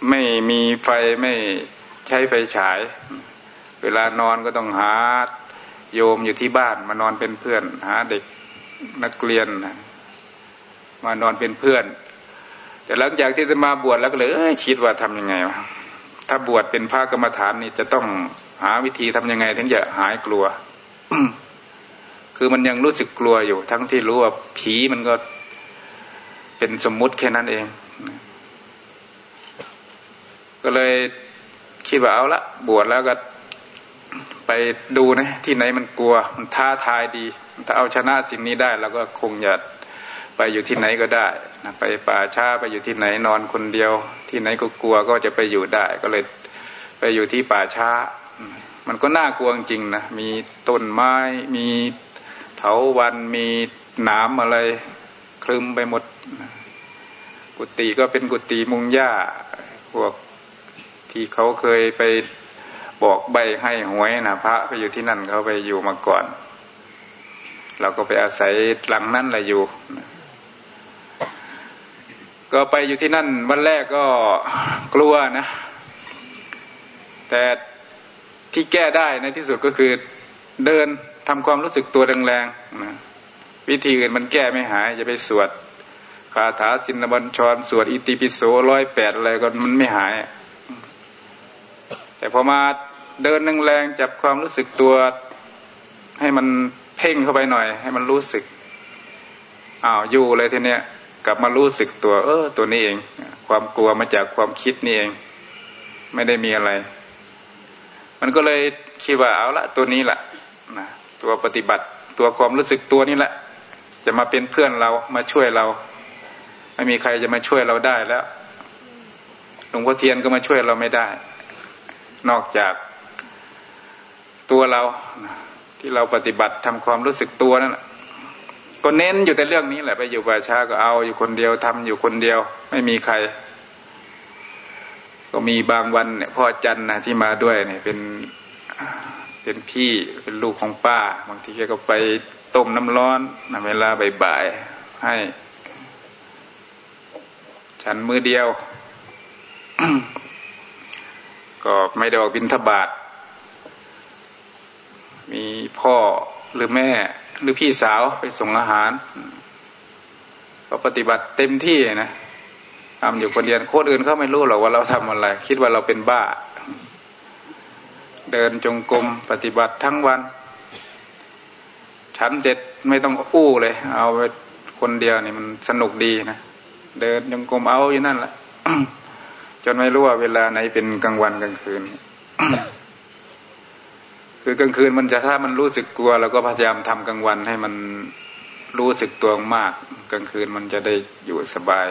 ไม่มีไฟไม่ใช้ไฟฉาย เวลานอนก็ต้องหาโยมอยู่ที่บ้านมานอนเป็นเพื่อน หาเด็กนักเรียนมานอนเป็นเพื่อน แต่หลังจากที่จะมาบวชแล้วก็เลยคิดว่าทํำยังไงวะถ้าบวชเป็นพระกรรมฐานนี่จะต้องหาวิธีทํำยังไง ถึงจะหายกลัวคือมันยังรู้สึกกลัวอยู่ ทั้งที่รู้ว่าผีมันก็ เป็นสมมุติแค่นั้นเอง ก็เลยคิดว่าเอาละบวชแล้วก็ไปดูนะ ที่ไหนมันกลัว มันท้าทายดี ถ้าเอาชนะสิ่งนี้ได้เราก็คงอยากไปอยู่ที่ไหนก็ได้นะไปป่าช้าไปอยู่ที่ไหนนอนคนเดียว ที่ไหนก็กลัวก็จะไปอยู่ได้ ก็เลยไปอยู่ที่ป่าช้า มันก็น่ากลัวจริงนะมีต้นไม้มีเถาวันมีหนามอะไร ลึมไปหมด กุฏิก็เป็นกุฏิมุงหญ้า พวกที่เขาเคยไปบอกใบให้หวยนะพระไปอยู่ที่นั่นเขาไปอยู่มาก่อน เราก็ไปอาศัยหลังนั้นแหละอยู่ ก็ไปอยู่ที่นั่นวันแรกก็กลัวนะ แต่ที่แก้ได้ในที่สุดก็คือเดินทำความรู้สึกตัวแรงๆนะ วิธีอื่นมันแก้ไม่หายจะไปสวดคาถาสินบัญชร สวดอิติปิโสร้อยแปดอะไรก็มันไม่หาย แต่พอมาเดินแรงๆจับความรู้สึกตัว ให้มันเพ่งเข้าไปหน่อย ให้มันรู้สึกอ้าวอยู่เลยทีเนี้ยกลับมารู้สึกตัว เออ ตัวนี้เอง ความกลัวมาจากความคิดนี่เอง ไม่ได้มีอะไร มันก็เลยคิดว่าเอาละตัวนี้แหละนะตัวปฏิบัติ ตัวความรู้สึกตัวนี้แหละ จะมาเป็นเพื่อนเรามาช่วยเรา ไม่มีใครจะมาช่วยเราได้แล้วหลวงพ่อเทียนก็มาช่วยเราไม่ได้ นอกจากตัวเราที่เราปฏิบัติทำความรู้สึกตัวนั่นก็เน้นอยู่แต่เรื่องนี้แหละไปอยู่ป่าช้าก็เอาอยู่คนเดียวทำอยู่คนเดียว ไม่มีใคร ก็มีบางวันเนี่ยพ่อจันนะที่มาด้วยเนี่ยเป็นเป็นพี่เป็นลูกของป้า บางทีแกก็ไป ต้มน้ำร้อนนเวลาบ่ายๆให้ ฉันมือเดียว ก็ไม่ได้ออกบินทบาท มีพ่อหรือแม่ หรือพี่สาวไปส่งอาหาร ก็ปฏิบัติเต็มที่นะทำอยู่คนเดียวโคนอื่นเขาไม่รู้หรอกว่าเราทำอะไร คิดว่าเราเป็นบ้า เดินจงกรมปฏิบัติทั้งวัน ฉันเสร็จไม่ต้องอู้เลย เอาไปคนเดียวนี่มันสนุกดีนะเดินจงกรมเอาอยู่นั่นแหละจนไม่รู้ว่าเวลาไหนเป็นกลางวันกลางคืน คือกลางคืนมันจะถ้ามันรู้สึกกลัวเราก็พยายามทำกลางวันให้มันรู้สึกตัวมาก กลางคืนมันจะได้อยู่สบาย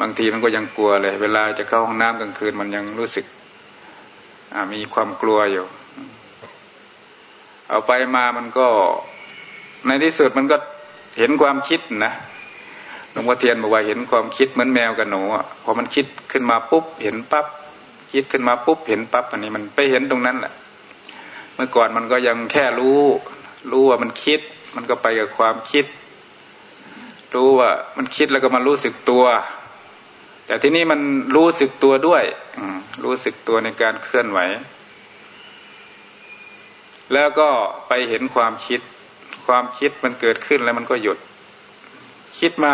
บางทีมันก็ยังกลัวเลย เวลาจะเข้าห้องน้ำกลางคืนมันยังรู้สึกมีความกลัวอยู่ เอาไปมามันก็ ในที่สุดมันก็เห็นความคิดนะหลวงพ่อเทียนบอกว่าเห็นความคิดเหมือนแมวกับหนูอะพอมันคิดขึ้นมาปุ๊บ เห็นปั๊บคิดขึ้นมาปุ๊บเห็นปั๊บอันนี้มันไปเห็นตรงนั้นแหละ เมื่อก่อนมันก็ยังแค่รู้ รู้ว่ามันคิด มันก็ไปกับความคิด รู้ว่ามันคิดแล้วก็มารู้สึกตัว แต่ที่นี้มันรู้สึกตัวด้วยรู้สึกตัวในการเคลื่อนไหว แล้วก็ไปเห็นความคิด ความคิดมันเกิดขึ้นแล้วมันก็หยุด คิดมา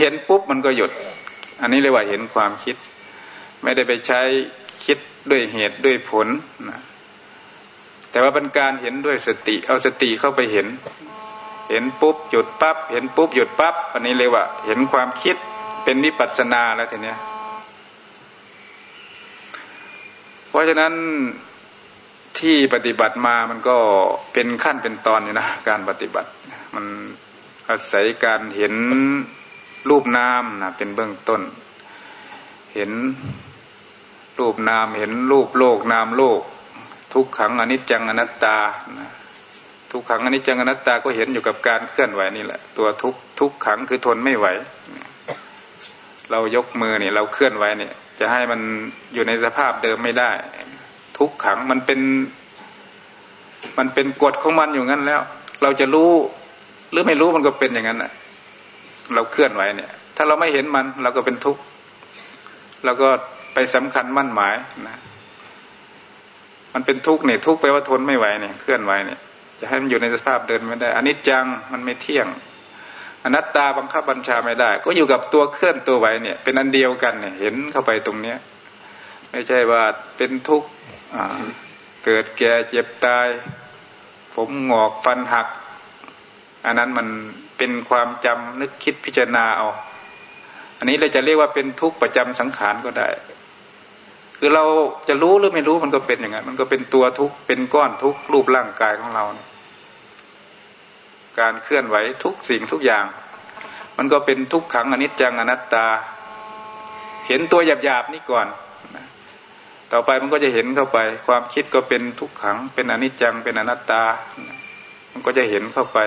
เห็นปุ๊บมันก็หยุด อันนี้เรียกว่าเห็นความคิด ไม่ได้ไปใช้คิดด้วยเหตุด้วยผลนะแต่ว่าเป็นการเห็นด้วยสติ เอาสติเข้าไปเห็น เห็นปุ๊บหยุดปับ๊บเห็นปุ๊บหยุดปับ๊บอันนี้เรียกว่า เห็นความคิดเป็นวิปัสสนาแล้วทีเนี้ย เพราะฉะนั้น ที่ปฏิบัติมามันก็เป็นขั้นเป็นตอนอยู่นะการปฏิบัติ มันอาศัยการเห็นรูปนามนะเป็นเบื้องต้น เห็นรูปนามเห็นรูปโลกนามโลก ทุกขังอนิจจังอนัตตาทุกขังอนิจจังอนัตตาก็เห็นอยู่กับการเคลื่อนไหวนี่แหละ ตัวทุกทุกขังคือทนไม่ไหว เรายกมือเนี่ยเราเคลื่อนไหวเนี่ยจะให้มันอยู่ในสภาพเดิมไม่ได้ ทุกขังมันเป็น มันเป็นกฎของมันอยู่งั้นแล้ว เราจะรู้หรือไม่รู้มันก็เป็นอย่างนั้นอะ เราเคลื่อนไหวเนี่ย ถ้าเราไม่เห็นมันเราก็เป็นทุกข์เราก็ไปสำคัญมั่นหมายนะมันเป็นทุกข์เนี่ยทุกข์ไปว่าทนไม่ไหวเนี่ยเคลื่อนไหวเนี่ย จะให้มันอยู่ในสภาพเดินไม่ได้อันนี้จังมันไม่เที่ยงอนัตตาบังคับบัญชาไม่ได้ ก็อยู่กับตัวเคลื่อนตัวไหวเนี่ย เป็นอันเดียวกันเนี่ย เห็นเข้าไปตรงเนี้ย ไม่ใช่ว่าเป็นทุกข์ เกิดแก่เจ็บตาย ผมหงอกฟันหัก อันนั้นมันเป็นความจำนึกคิดพิจารณาเอาอันนี้เราจะเรียกว่าเป็นทุกข์ประจำสังขารก็ได้ คือเราจะรู้หรือไม่รู้มันก็เป็นอย่างนั้นมันก็เป็นตัวทุกข์เป็นก้อนทุกข์รูปร่างกายของเราเนี่ยการเคลื่อนไหวทุกสิ่งทุกอย่าง มันก็เป็นทุกขังอนิจจังอนัตตา เห็นตัวหยาบๆนี่ก่อน ต่อไปมันก็จะเห็นเข้าไป ความคิดก็เป็นทุกขัง เป็นอนิจจัง เป็นอนัตตา มันก็จะเห็นเข้าไป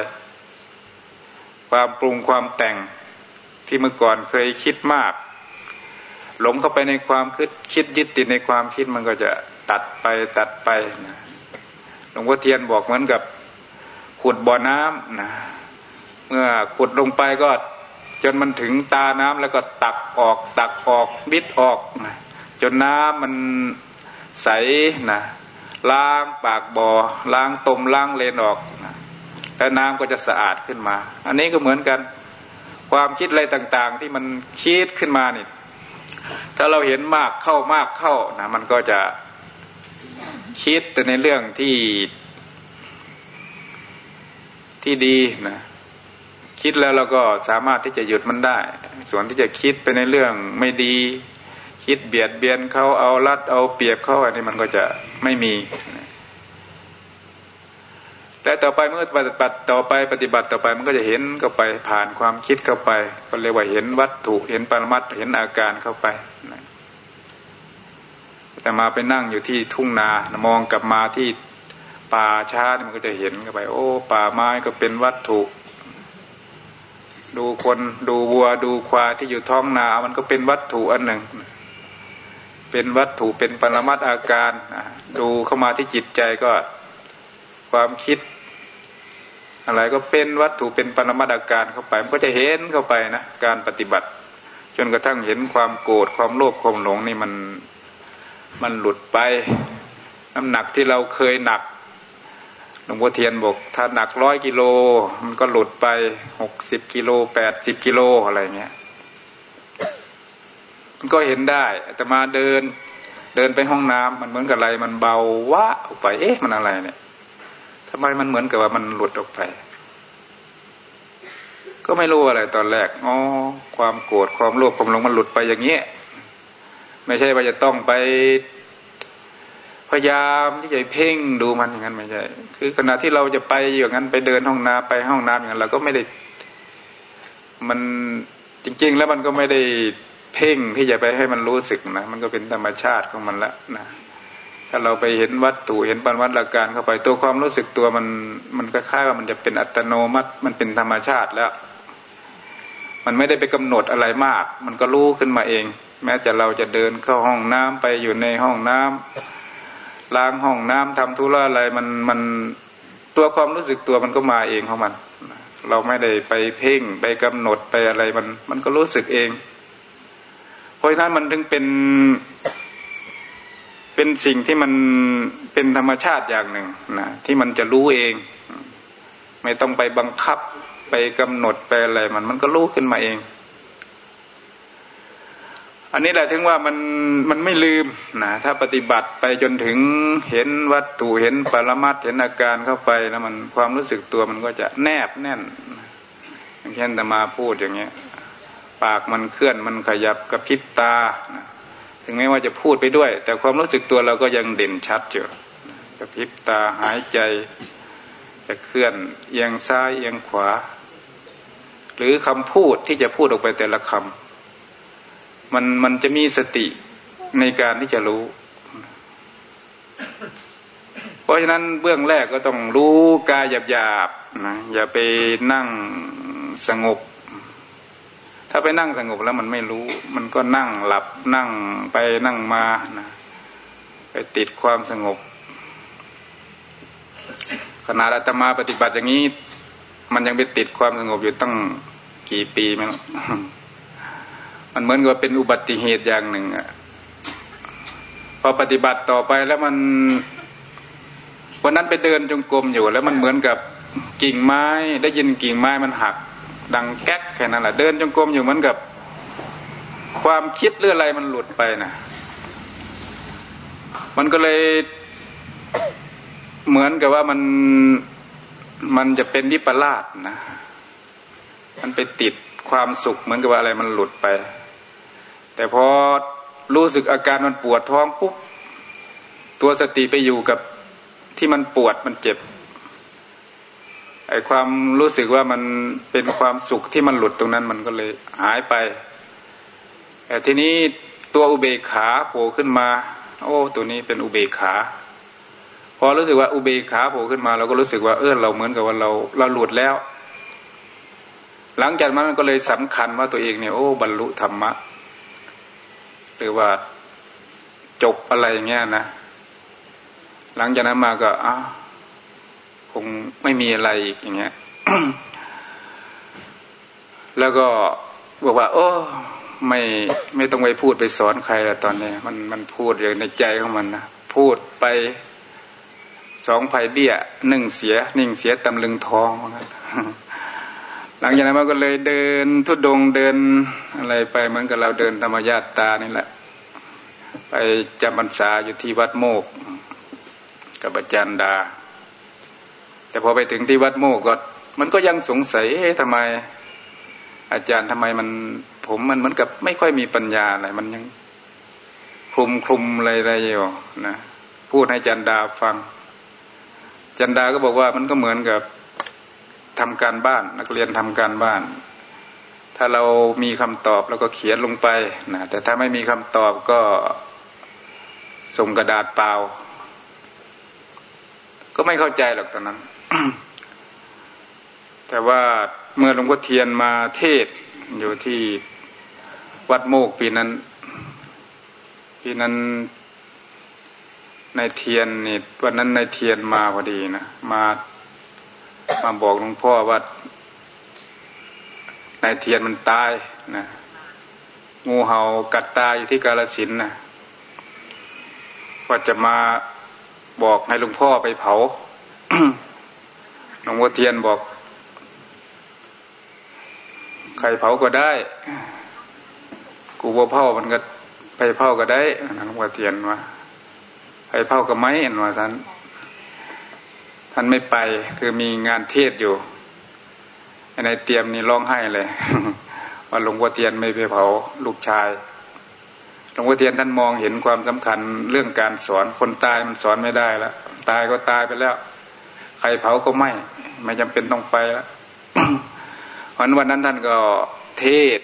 ความปรุงความแต่งที่เมื่อก่อนเคยคิดมาก หลงเข้าไปในความคิดคิดยึดติดในความคิดมันก็จะตัดไปตัดไปหลวงพ่อเทียนบอกเหมือนกับขุดบ่อน้ำนะเมื่อขุดลงไปก็จนมันถึงตาน้ำแล้วก็ตักออก ตักออกบิดออกนะ จนน้ำมันใสนะล้างปากบ่อล้างตมล้างเลนออกนะแล้วน้ำก็จะสะอาดขึ้นมา อันนี้ก็เหมือนกัน ความคิดอะไรต่างๆ ที่มันคิดขึ้นมานี่ถ้าเราเห็นมากเข้ามากเข้านะมันก็จะคิดแต่ในเรื่องที่ที่ดีนะคิดแล้วเราก็สามารถที่จะหยุดมันได้ ส่วนที่จะคิดไปในเรื่องไม่ดี คิดเบียดเบียนเขาเอารัดเอาเปรียบเขาอันนี้มันก็จะไม่มีแต่ต่อไปเมื่อปฏิบัติต่อไปปฏิบัติต่อไปมันก็จะเห็นเข้าไปผ่านความคิดเข้าไปก็เรียกว่าเห็นวัตถุเห็นปรมัตเห็นอาการเข้าไปแต่มาไปนั่งอยู่ที่ทุ่งนามองกลับมาที่ป่าช้ามันก็จะเห็นเข้าไป โอ้ ป่าไม้ก็เป็นวัตถุ ดูคนดูวัวดูควายที่อยู่ท้องนา มันก็เป็นวัตถุอันหนึ่ง เป็นวัตถุเป็นปรมัตอาการดูเข้ามาที่จิตใจก็ความคิด อะไรก็เป็นวัตถุเป็นปรมัตอาการเข้าไป มันก็จะเห็นเข้าไปนะการปฏิบัติ จนกระทั่งเห็นความโกรธความโลภความหลงนี่มันมันหลุดไป น้ำหนักที่เราเคยหนักหลวงพ่อเทียนบอกถ้าหนักร้อยกิโล มันก็หลุดไปหกสิบกิโลแปดสิบกิโลอะไรเงี้ย มันก็เห็นได้ แต่มาเดิน เดินไปห้องน้ำมันเหมือนกับอะไร มันเบาวะออกไป เอ๊ะมันอะไรเนี่ยทำไมมันเหมือนกับว่ามันหลุดออกไป ก็ไม่รู้อะไรตอนแรกอ๋อความโกรธความโลภความหลงมันหลุดไปอย่างเงี้ยไม่ใช่ว่าจะต้องไป พยายามที่จะเพ่งดูมันอย่างนั้นไม่ใช่คือขณะที่เราจะไปอย่างนั้นไปเดินห้องน้ำไปห้องน้ำอย่างนั้นเราก็ไม่ได้ มันจริง ๆ แล้วมันก็ไม่ได้ เพ่งที่จะไปให้มันรู้สึกนะมันก็เป็นธรรมชาติของมันละนะถ้าเราไปเห็นวัตถุเห็นปัญวัตรการเข้าไปตัวความรู้สึกตัวมันมันคล้ายๆว่ามันจะเป็นอัตโนมัติมันเป็นธรรมชาติแล้ว มันไม่ได้ไปกำหนดอะไรมาก มันก็รู้ขึ้นมาเอง แม้จะเราจะเดินเข้าห้องน้ำไปอยู่ในห้องน้ำล้างห้องน้ำทำธุระอะไรมันมันตัวความรู้สึกตัวมันก็มาเองของมัน เราไม่ได้ไปเพ่งไปกำหนดไปอะไรมัน มันก็รู้สึกเอง เพราะฉะนั้นมันถึงเป็น เป็นสิ่งที่มันเป็นธรรมชาติอย่างหนึ่งนะที่มันจะรู้เอง ไม่ต้องไปบังคับไปกำหนดไปอะไรมัน มันก็รู้ขึ้นมาเอง อันนี้แหละถึงว่ามันมันไม่ลืมนะถ้าปฏิบัติไปจนถึงเห็นวัตถุเห็นปรมัตเห็นอาการเข้าไปแล้วมันความรู้สึกตัวมันก็จะแนบแน่นอย่างเช่นแต่มาพูดอย่างเงี้ย ปากมันเคลื่อนมันขยับกระพริบตาถึงแม้ว่าจะพูดไปด้วย แต่ความรู้สึกตัวเราก็ยังเด่นชัดอยู่กระพริบตาหายใจจะเคลื่อนเอียงซ้ายเอียงขวา หรือคำพูดที่จะพูดออกไปแต่ละคำมันมันจะมีสติในการที่จะรู้ เพราะฉะนั้นเบื้องแรกก็ต้องรู้กายหยาบๆนะอย่าไปนั่งสงบาไปนั่งสงบแล้วมันไม่รู้ มันก็นั่งหลับนั่งไปนั่งมานะไปติดความสงบขณะอาตมาปฏิบัติอย่างนี้ มันยังไปติดความสงบอยู่ตั้งกี่ปีไม่รู้มันเหมือนกับเป็นอุบัติเหตุอย่างหนึ่งอะพอปฏิบัติต่อไปแล้วมันวันนั้นไปเดินจงกรมอยู่ แล้วมันเหมือนกับกิ่งไม้ ได้ยินกิ่งไม้มันหัก ดังแก๊กแค่นั้นแหละเดินจงกรมอยู่เหมือนกับ ความคิดเรื่องอะไรมันหลุดไปนะมันก็เลยเหมือนกับว่ามันมันจะเป็นวิปลาสนะ มันไปติดความสุขเหมือนกับว่าอะไรมันหลุดไป แต่พอรู้สึกอาการมันปวดท้องปุ๊บตัวสติไปอยู่กับที่มันปวดมันเจ็บ ไอความรู้สึกว่ามันเป็นความสุขที่มันหลุดตรงนั้นมันก็เลยหายไปแต่ทีนี้ตัวอุเบกขาโผล่ขึ้นมา โอ้ ตัวนี้เป็นอุเบกขา พอรู้สึกว่าอุเบกขาโผล่ขึ้นมาเราก็รู้สึกว่าเออเราเหมือนกับว่าเราเราหลุดแล้ว หลังจากนั้นมันก็เลยสำคัญว่าตัวเองเนี่ยโอ้บรรลุธรรมะหรือว่าจบอะไรอย่างเงี้ยนะหลังจากนั้นมาก็อ้า งไม่มีอะไรอีกอย่างเงี้ยแล้วก็บอกว่า โอ้ ไม่ไม่ต้องไปพูดไปสอนใครแล้วตอนนี้มันมันพูดอย่างในใจของมันนะพูดไปสองไผ่เบี้ยหนึ่งเสียหนึ่งเสียตำลึงทองหลังจากนั้นมันก็เลยเดินทุดงเดินอะไรไปเหมือนกับเราเดินธรรมญาตานี่แหละ ไปจำพรรษาอยู่ที่วัดโมก กับอาจารย์ดา แต่พอไปถึงที่วัดโมกก็มันก็ยังสงสัยเอ๊ะทำไม อาจารย์ทำไมมันผมมันเหมือนกับไม่ค่อยมีปัญญาอะไรมันยังคลุมคลุมอะไรอะไรอยู่นะพูดให้จันดาฟัง จันดาก็บอกว่ามันก็เหมือนกับทำการบ้าน นักเรียนทำการบ้าน ถ้าเรามีคำตอบเราก็เขียนลงไปนะแต่ถ้าไม่มีคำตอบก็ส่งกระดาษเปล่า ก็ไม่เข้าใจหรอกตอนนั้น แต่ว่าเมื่อหลวงพ่อเทียนมาเทศอยู่ที่วัดโมกปีนั้นปีนั้นในเทียนนี่วันนั้นในเทียนมาพอดีนะมามาบอกหลวงพ่อว่าในเทียนมันตายนะงูเห่ากัดตายอยู่ที่กาลสินนะว่าจะมาบอกให้หลวงพ่อไปเผา ลวงพ่อเทียนบอก ใครเผาก็ได้ กูว่าเผามันก็ไปเผาก็ได้หลวงพ่อเทียนว่าไปเผาก็ไม่เห็นว่าท่านท่านไม่ไป คือมีงานเทศอยู่ในเตรียมนี่ร้องไห้เลยว่าหลวงพ่อเทียนไม่ไปเผาลูกชายหลวงพ่อเทียนท่านมองเห็นความสำคัญเรื่องการสอนคนตายมันสอนไม่ได้แล้วตายก็ตายไปแล้ว ใครเผาก็ไม่ ไม่จำเป็นต้องไปแล้ววันวันนั้นท่านก็เทศ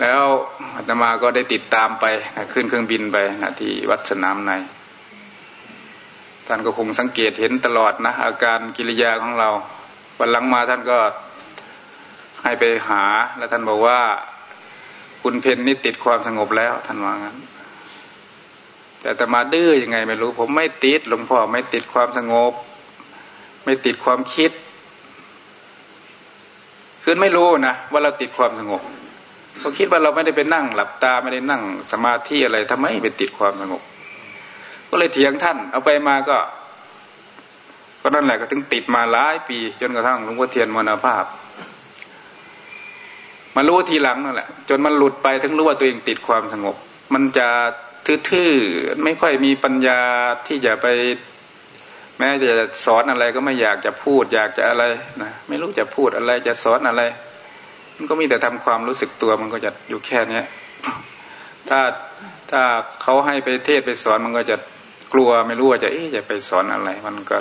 แล้วอาตมาก็ได้ติดตามไปขึ้นเครื่องบินไปนะที่วัดสนามใน ท่านก็คงสังเกตเห็นตลอดนะอาการกิริยาของเราวันหลังมาท่านก็ให้ไปหา แล้วท่านบอกว่า คุณเพนนี่ติดความสงบแล้ว ท่านว่างั้น แต่แต่มาดื้อยังไงไม่รู้ ผมไม่ติดหลวงพ่อไม่ติดความสงบ ไม่ติดความคิด คือไม่รู้นะว่าเราติดความสงบเขาคิดว่าเราไม่ได้ไปนั่งหลับตาไม่ได้นั่งสมาธิอะไรทำไมไปติดความสงบ ก็เลยเถียงท่าน เอาไปมาก็ ก็นั่นแหละก็ถึงติดมาหลายปี จนกระทั่งหลวงพ่อเทียนมรณภาพ มารู้ทีหลังนั่นแหละ จนมันหลุดไปถึงรู้ว่าตัวเองติดความสงบ มันจะทื่อๆไม่ค่อยมีปัญญาที่จะไป แม้จะสอนอะไรก็ไม่อยากจะพูด อยากจะอะไรนะไม่รู้จะพูดอะไรจะสอนอะไร มันก็มีแต่ทำความรู้สึกตัวมันก็จะอยู่แค่เนี้ยถ้าถ้าเขาให้ไปเทศไปสอนมันก็จะกลัวไม่รู้ว่าจะเอ๊ะจะไปสอนอะไร มันก็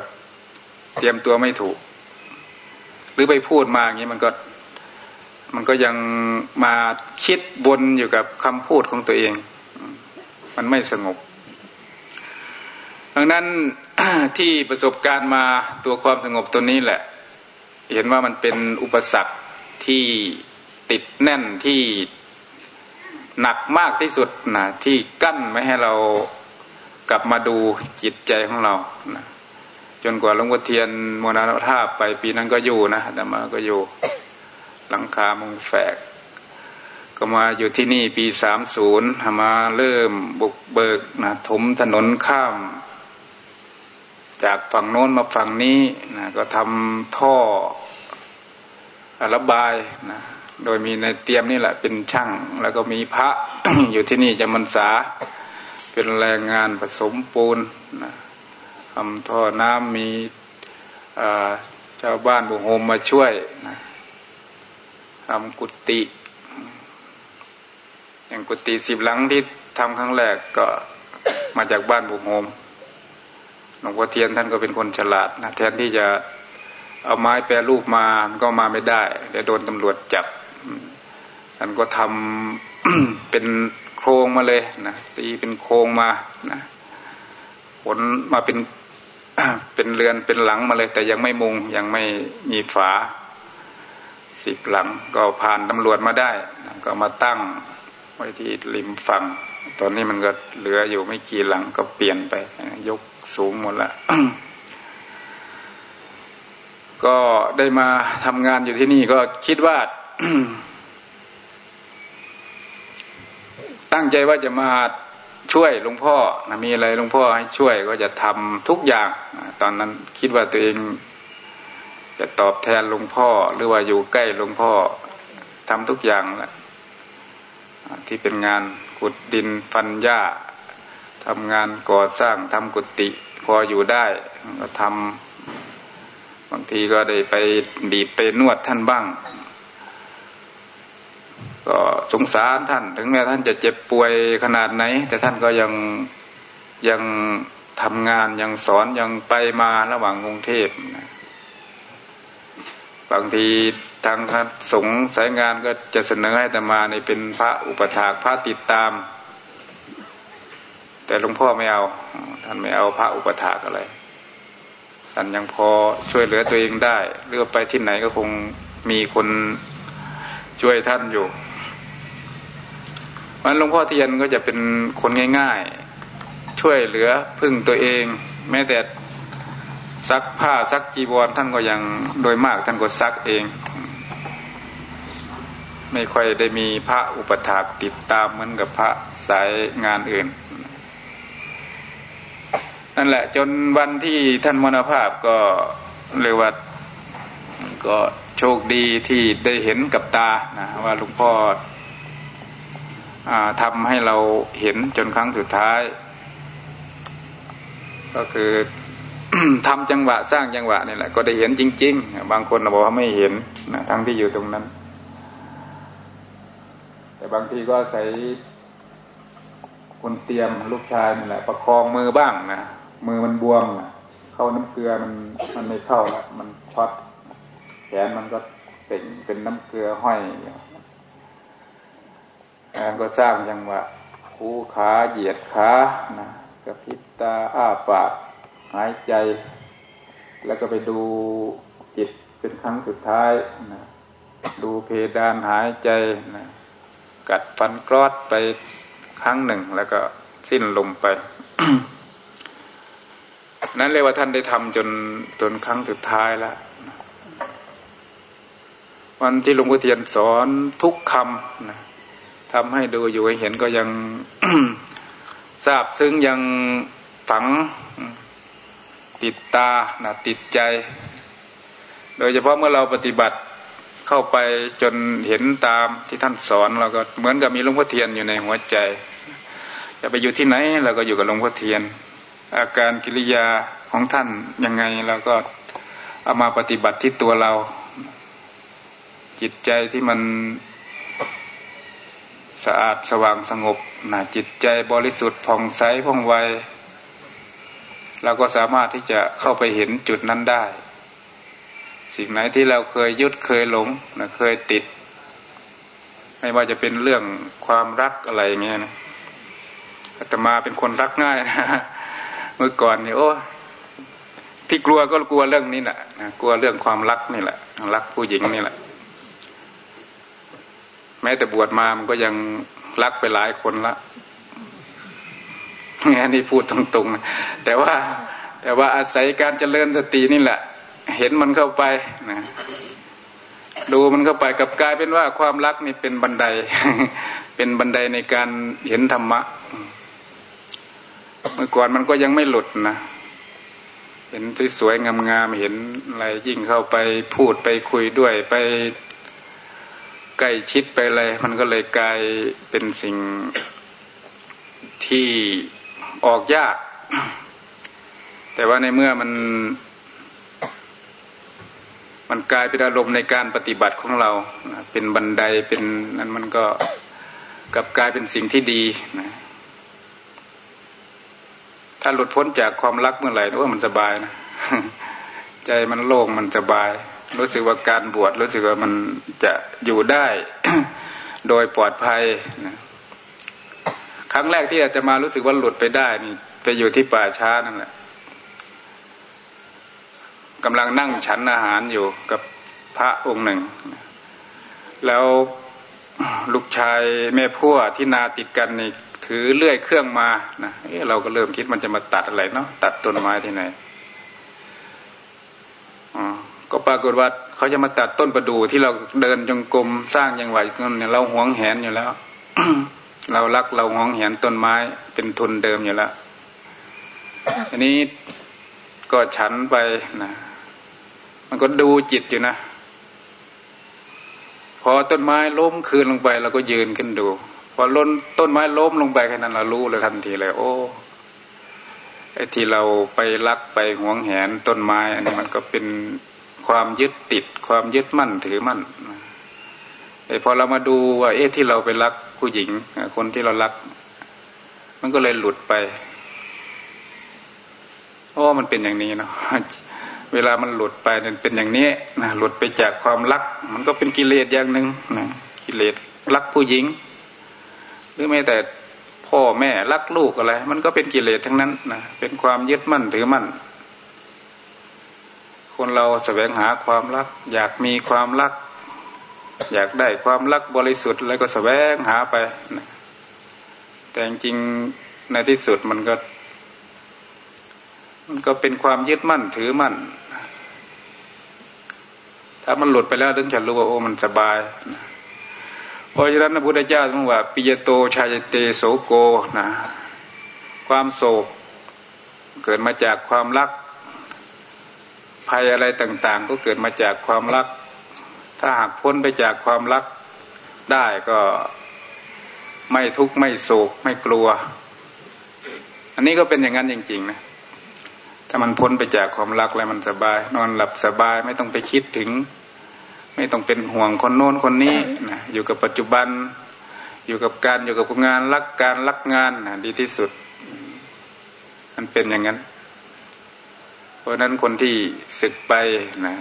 เตรียมตัวไม่ถูก หรือไปพูดมาอย่างนี้มันก็ มันก็ยังมาคิดบนอยู่กับคำพูดของตัวเอง มันไม่สงบ ดังนั้นที่ประสบการณ์มาตัวความสงบตัวนี้แหละ เห็นว่ามันเป็นอุปสรรคที่ติดแน่นที่หนักมากที่สุดนะที่กั้นไม่ให้เรากลับมาดูจิตใจของเรานะจนกว่าหลวงพ่อเทียนมรณภาพไปปีนั้นก็อยู่นะแต่มาก็อยู่หลังคามุงแฝก ก็มาอยู่ที่นี่ปีสามศูนย์มาเริ่มบุกเบิกนะถมถนนข้าม จากฝั่งโน้นมาฝั่งนี้นะก็ทำท่อระบายนะโดยมีในเตรียมนี่แหละเป็นช่าง แล้วก็มีพระอยู่ที่นี่จะมันษา เป็นแรงงานผสมปูนนะทำท่อน้ำมีเจ้าบ้านบุโฮมมาช่วยนะทำกุฏิอย่างกุฏิสิบหลังที่ทำครั้งแรกก็มาจากบ้านบุโฮม หลวงพ่อเทียนท่านก็เป็นคนฉลาดนะแทนที่จะเอาไม้แปรรูปมามันก็มาไม่ได้เดี๋ยวโดนตำรวจจับท่านก็ทำเป็นโครงมาเลยนะตีเป็นโครงมานะผลมาเป็นเป็นเรือนเป็นหลังมาเลย แต่ยังไม่มุงยังไม่มีฝาสิบหลังก็ผ่านตำรวจมาได้ ก็มาตั้งไว้ที่ริมฝั่ง ตอนนี้มันก็เหลืออยู่ไม่กี่หลังก็เปลี่ยนไปยก สูงหมดละก็ได้มาทำงานอยู่ที่นี่ก็คิดว่า ตั้งใจว่าจะมาช่วยหลวงพ่อนะมีอะไรหลวงพ่อให้ช่วยก็จะทำทุกอย่าง ตอนนั้นคิดว่าตัวเอง จะตอบแทนหลวงพ่อ หรือว่าอยู่ใกล้หลวงพ่อทำทุกอย่างแหละที่เป็นงานขุดดินฟันหญ้า ทำงานก่อสร้างทำกุฏิพออยู่ได้ก็ทำบางทีก็ได้ไปบีบไปนวดท่านบ้าง ก็สงสารท่าน ถึงแม้ท่านจะเจ็บป่วยขนาดไหน แต่ท่านก็ยังยังทำงานยังสอนยังไปมาระหว่างกรุงเทพนะบางทีทางสงสายงานก็จะเสนอให้แตมาในเป็นพระอุปถากพระติดตาม แต่หลวงพ่อไม่เอา ท่านไม่เอาพระอุปถากอะไร ท่านยังพอช่วยเหลือตัวเองได้หรือไปที่ไหนก็คงมีคนช่วยท่านอยู่มันหลวงพ่อเทียนก็จะเป็นคนง่าย ๆ ช่วยเหลือพึ่งตัวเอง แม้แต่ซักผ้าซักจีวรท่านก็ยังโดยมากท่านก็ซักเอง ไม่ค่อยได้มีพระอุปถากติดตามเหมือนกับพระสายงานอื่น นั่นแหละ จนวันที่ท่านมรณภาพก็เรียกว่าก็โชคดีที่ได้เห็นกับตานะว่าหลวงพ่อทำให้เราเห็นจนครั้งสุดท้าย ก็คือทำจังหวะสร้างจังหวะนี่แหละก็ได้เห็นจริง ๆ บางคนบอกว่าไม่เห็นนะทั้งที่อยู่ตรงนั้น แต่บางทีก็ใส่คนเตรียมลูกชายนี่แหละประคองมือบ้างนะ มือมันบวมเข้าน้ำเกลือมันมันไม่เข้าแล้วมันช็อตแขนมันก็เป็นเป็นน้ำเกลือห้อยแล้วก็สร้างจังหวะคูขาเหยียดขานะกระพริบตาอ้าปากหายใจ แล้วก็ไปดูจิตเป็นครั้งสุดท้ายนะดูเพดานหายใจนะกัดฟันกรอดไปครั้งหนึ่งแล้วก็สิ้นลมไป นั้นเรียกว่าท่านได้ทำจนจนครั้งสุดท้ายแล้ววันที่หลวงพ่อเทียนสอนทุกคำนะทำให้ดูอยู่ให้เห็นก็ยังทราบซึ้งยังฝังติดตานะติดใจ โดยเฉพาะเมื่อเราปฏิบัติเข้าไปจนเห็นตามที่ท่านสอนเราก็เหมือนกับมีหลวงพ่อเทียนอยู่ในหัวใจ จะไปอยู่ที่ไหนเราก็อยู่กับหลวงพ่อเทียน อาการกิริยาของท่านยังไงเราก็เอามาปฏิบัติที่ตัวเรา จิตใจที่มันสะอาดสว่างสงบนะจิตใจบริสุทธิ์ผ่องใสผ่องไวเราก็สามารถที่จะเข้าไปเห็นจุดนั้นได้ สิ่งไหนที่เราเคยยึดเคยหลงนะเคยติด ไม่ว่าจะเป็นเรื่องความรักอะไรเงี้ยนะอาตมาเป็นคนรักง่ายนะ เมื่อก่อนเนี่ยโอ้ที่กลัวก็กลัวเรื่องนี้แหละนะกลัวเรื่องความรักนี่แหละรักผู้หญิงนี่แหละ แม้แต่บวชมามันก็ยังรักไปหลายคนละอันนี้พูดตรงๆแต่ว่า แต่ว่าอาศัยการเจริญสตินี่แหละ เห็นมันเข้าไปนะดูมันเข้าไปกับกลายเป็นว่าความรักนี่เป็นบันได เป็นบันไดในการเห็นธรรมะ เมื่อก่อนมันก็ยังไม่หลุดนะเห็นสวยๆงามๆเห็นอะไรยิ่งเข้าไปพูดไปคุยด้วยไปใกล้ชิดไปอะไรมันก็เลยกลายเป็นสิ่งที่ออกยาก แต่ว่าในเมื่อมัน มันกลายเป็นอารมณ์ในการปฏิบัติของเราเป็นบันไดเป็นนั้นมันก็กลับกลายเป็นสิ่งที่ดีนะ ถ้าหลุดพ้นจากความรักเมื่อไหร่ว่ามันสบายนะใจมันโล่งมันสบาย รู้สึกว่าการบวชรู้สึกว่ามันจะอยู่ได้โดยปลอดภัยนะครั้งแรกที่อาจจะมารู้สึกว่าหลุดไปได้นี่ไปอยู่ที่ป่าช้านั่นแหละกำลังนั่งฉันอาหารอยู่กับพระองค์หนึ่ง แล้วลูกชายแม่พัวที่นาติดกันนี่ ถือเลื่อยเครื่องมานะเเราก็เริ่มคิดมันจะมาตัดอะไรเนาะตัดต้นไม้ที่ไหนอ๋อก็ปรากฏว่าเขาจะมาตัดต้นประดู่ที่เราเดินจงกรมสร้างยังไหวเนี่ยเราหวงแหนอยู่แล้วเรารักเราหองเห็นต้นไม้เป็นทุนเดิมอยู่แล้วอันนี้ก็ฉันไปนะมันก็ดูจิตอยู่นะ พอต้นไม้ล้มคืนลงไปเราก็ยืนขึ้นดู พอล้นต้นไม้ล้มลงไปแค่นั้นเรารู้เลยทันทีเลย โอ้ไอ้ที่เราไปรักไปหวงแหนต้นไม้อันนี้มันก็เป็นความยึดติด ความยึดมั่นถือมั่นไอ้พอเรามาดูว่า เอ๊ะที่เราไปรักผู้หญิงคนที่เรารัก มันก็เลยหลุดไปเพราะมันเป็นอย่างนี้เนาะเวลามันหลุดไปมันเป็นอย่างนี้นะหลุดไปจากความรัก มันก็เป็นกิเลสอย่างหนึ่งนะกิเลสรักผู้หญิง หรือแม้แต่พ่อแม่รักลูกอะไร มันก็เป็นกิเลสทั้งนั้นนะเป็นความยึดมั่นถือมั่น คนเราแสวงหาความรัก อยากมีความรัก อยากได้ความรักบริสุทธิ์อะไรก็แสวงหาไปนะแต่จริงในที่สุดมันก็ มันก็เป็นความยึดมั่นถือมั่น ถ้ามันหลุดไปแล้วถึงจะรู้ว่าโอ้มันสบาย เพราะฉะนั้นพระพุทธเจ้าต้องว่าปิยโตชายเตโสโกนะความโศกเกิดมาจากความรัก ภัยอะไรต่าง ๆ ก็เกิดมาจากความรัก ถ้าหากพ้นไปจากความรักได้ก็ไม่ทุกข์ไม่โศกไม่กลัว อันนี้ก็เป็นอย่างนั้นจริง ๆ นะ ถ้ามันพ้นไปจากความรักแล้วมันสบาย นอนหลับสบายไม่ต้องไปคิดถึง ไม่ต้องเป็นห่วงคนโน้นคนนี้นะอยู่กับปัจจุบัน อยู่กับการอยู่กับงานรักการรักงานนะดีที่สุด มันเป็นอย่างนั้น เพราะนั้นคนที่ศึกไปนะ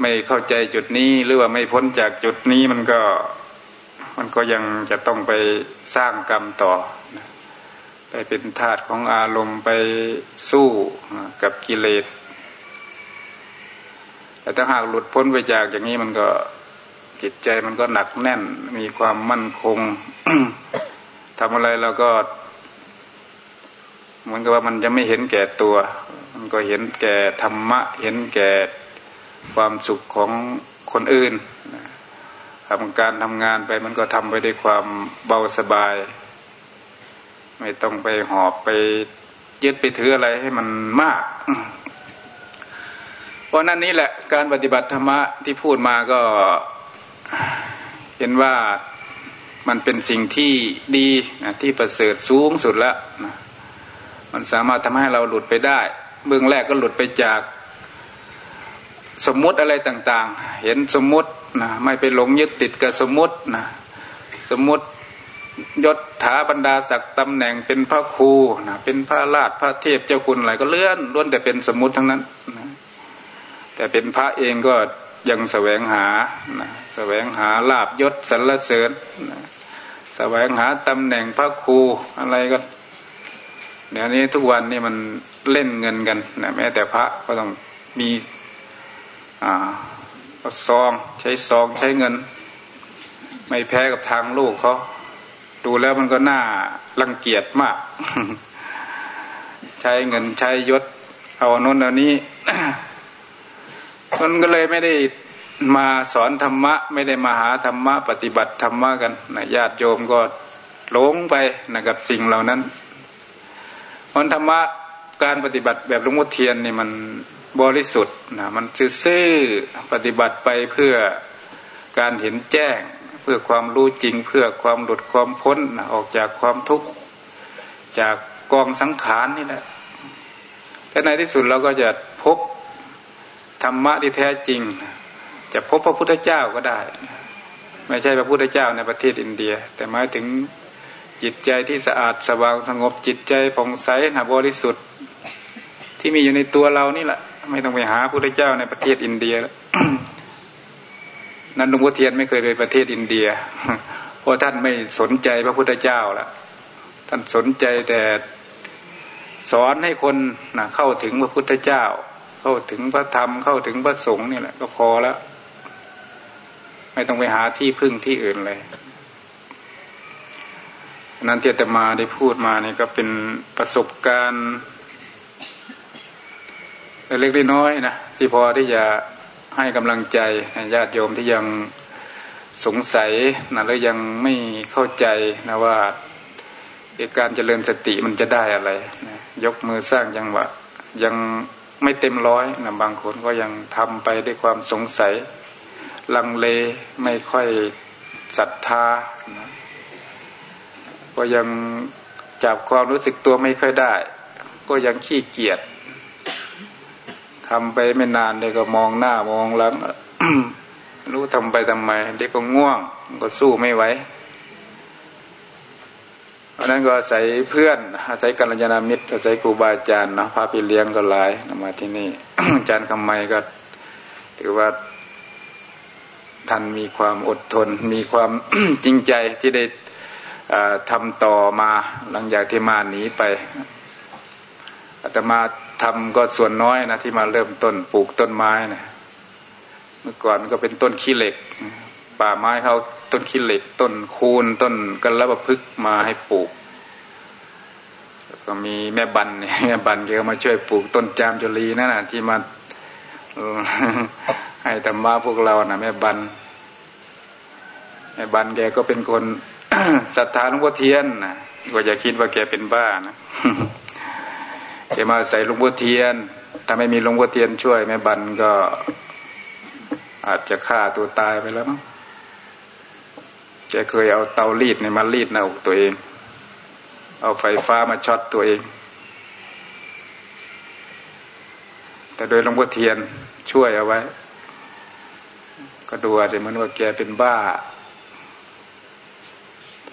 ไม่เข้าใจจุดนี้หรือว่าไม่พ้นจากจุดนี้มันก็ มันก็ยังจะต้องไปสร้างกรรมต่อไปเป็นธาตุของอารมณ์ไปสู้กับกิเลส แต่ถ้าหากหลุดพ้นไปจากอย่างนี้มันก็จิตใจมันก็หนักแน่น มีความมั่นคงทำอะไรเราก็เหมือนกับว่ามันจะไม่เห็นแก่ตัว มันก็เห็นแก่ธรรมะ เห็นแก่ความสุขของคนอื่นทำการทำงานไปมันก็ทำไปด้วยความเบาสบาย ไม่ต้องไปหอบไปยึดไปถืออะไรให้มันมาก ราะนั้นนี้แหละการปฏิบัติธรรมะที่พูดมาก็เห็นว่ามันเป็นสิ่งที่ดีนะที่ประเสริฐสูงสุดแล้วนะมันสามารถทำให้เราหลุดไปได้ เบื้องแรกก็หลุดไปจากสมมุติอะไรต่างๆ เห็นสมมุตินะไม่ไปหลงยึดติดกับสมมุตินะสมมุติยศถาบรรดาศักดิ์ตำแหน่งเป็นพระครูนะเป็นพระราชพระเทพเจ้าคุณอะไรก็เลื่อนล้วนแต่เป็นสมมุติทั้งนั้นนะ แต่เป็นพระเองก็ยังแสวงหานะแสวงหาลาบยศสรรเสริญนะแสวงหาตำแหน่งพระครูอะไรก็เดี๋ยวนี้ทุกวันนี่มันเล่นเงินกันนะแม้แต่พระก็ต้องมีอ่าซองใช้ซองใช้เงิน ไม่แพ้กับทางลูกเขาดูแล้วมันก็น่ารังเกียจมาก ใช้เงินใช้ยศ เอาโน้นเอานี้ มันก็เลยไม่ได้มาสอนธรรมะ ไม่ได้มาหาธรรมะ ปฏิบัติธรรมะกันนะญาติโยมก็หลงไปนะกับสิ่งเหล่านั้นมันธรรมะการปฏิบัติแบบลุงมุเทียนนี่มันบริสุทธิ์นะมันซื่อปฏิบัติไปเพื่อการเห็นแจ้ง เพื่อความรู้จริง เพื่อความหลุดความพ้นนะออกจากความทุกข์จากกองสังขารนี่แหละแต่ในที่สุดเราก็จะพบ รรมะที่แท้จริง จะพบพระพุทธเจ้าก็ได้ ไม่ใช่พระพุทธเจ้าในประเทศอินเดีย แต่หมายถึงจิตใจที่สะอาดสว่างสงบจิตใจผ่องใสนะบริสุทธิ์ ที่มีอยู่ในตัวเรานี่แหละไม่ต้องไปหาพระพุทธเจ้าในประเทศอินเดียแล้วนันหลวงพ่อเทียนไม่เคยไปประเทศอินเดีย เพราะท่านไม่สนใจพระพุทธเจ้าละท่านสนใจแต่สอนให้คนนะเข้าถึงพระพุทธเจ้า เข้าถึงพระธรรมเข้าถึงพระสงฆ์นี่แหละ ก็พอแล้ว ไม่ต้องไปหาที่พึ่งที่อื่นเลยนั้นที่จะมาได้พูดมานี่ก็เป็นประสบการณ์เล็กๆน้อยๆนะที่พอที่จะให้กำลังใจญาติโยมที่ยังสงสัยนะแล้วยังไม่เข้าใจนะว่าการเจริญสติมันจะได้อะไรนะยกมือสร้างจังหวะยัง ไม่เต็มร้อยนะบางคนก็ยังทำไปด้วยความสงสัย ลังเลไม่ค่อยศรัทธานะก็ยังจับความรู้สึกตัวไม่ค่อยได้ ก็ยังขี้เกียจทำไปไม่นานเด็กก็มองหน้ามองหลังรู้ทำไปทำไม เด็กก็ง่วงก็สู้ไม่ไหว เพราะนั้นก็อาศัยเพื่อน อาศัยกัลยาณมิตร อาศัยครูบาอาจารย์นะพาไปเลี้ยงก็หลายมาที่นี่อาจารย์คำไมก็ ถือว่าท่านมีความอดทน มีความจริงใจที่ได้ทำต่อมาหลังจากที่มาหนีไปอาตมาทำก็ส่วนน้อยนะที่มาเริ่มต้นปลูกต้นไม้นะเมื่อก่อนก็เป็นต้นขี้เหล็ก ป่าไม้เขา ต้นขี้เหล็กต้นคูนต้นกัลปะพึกมาให้ปลูกก็มีแม่บันเนี่ยแม่บันแกก็มาช่วยปลูกต้นจามจุลีนั่นน่ะที่มาให้ธรรมะพวกเรานะแม่บันแม่บันแกก็เป็นคนศรัทธาหลวงพ่อเทียนนะก็อย่าคิดว่าแกเป็นบ้านะแกมาใส่หลวงพ่อเทียน ถ้าไม่มีหลวงพ่อเทียนช่วย แม่บันก็อาจจะฆ่าตัวตายไปแล้วมั้ง กเคยเอาเตารีดในมารีดหน้าอกตัวเอง เอาไฟฟ้ามาช็อตตัวเอง แต่โดยหลวงพ่อเทียนช่วยเอาไว้ ก็ดูอาจจะเหมือนว่าแกเป็นบ้า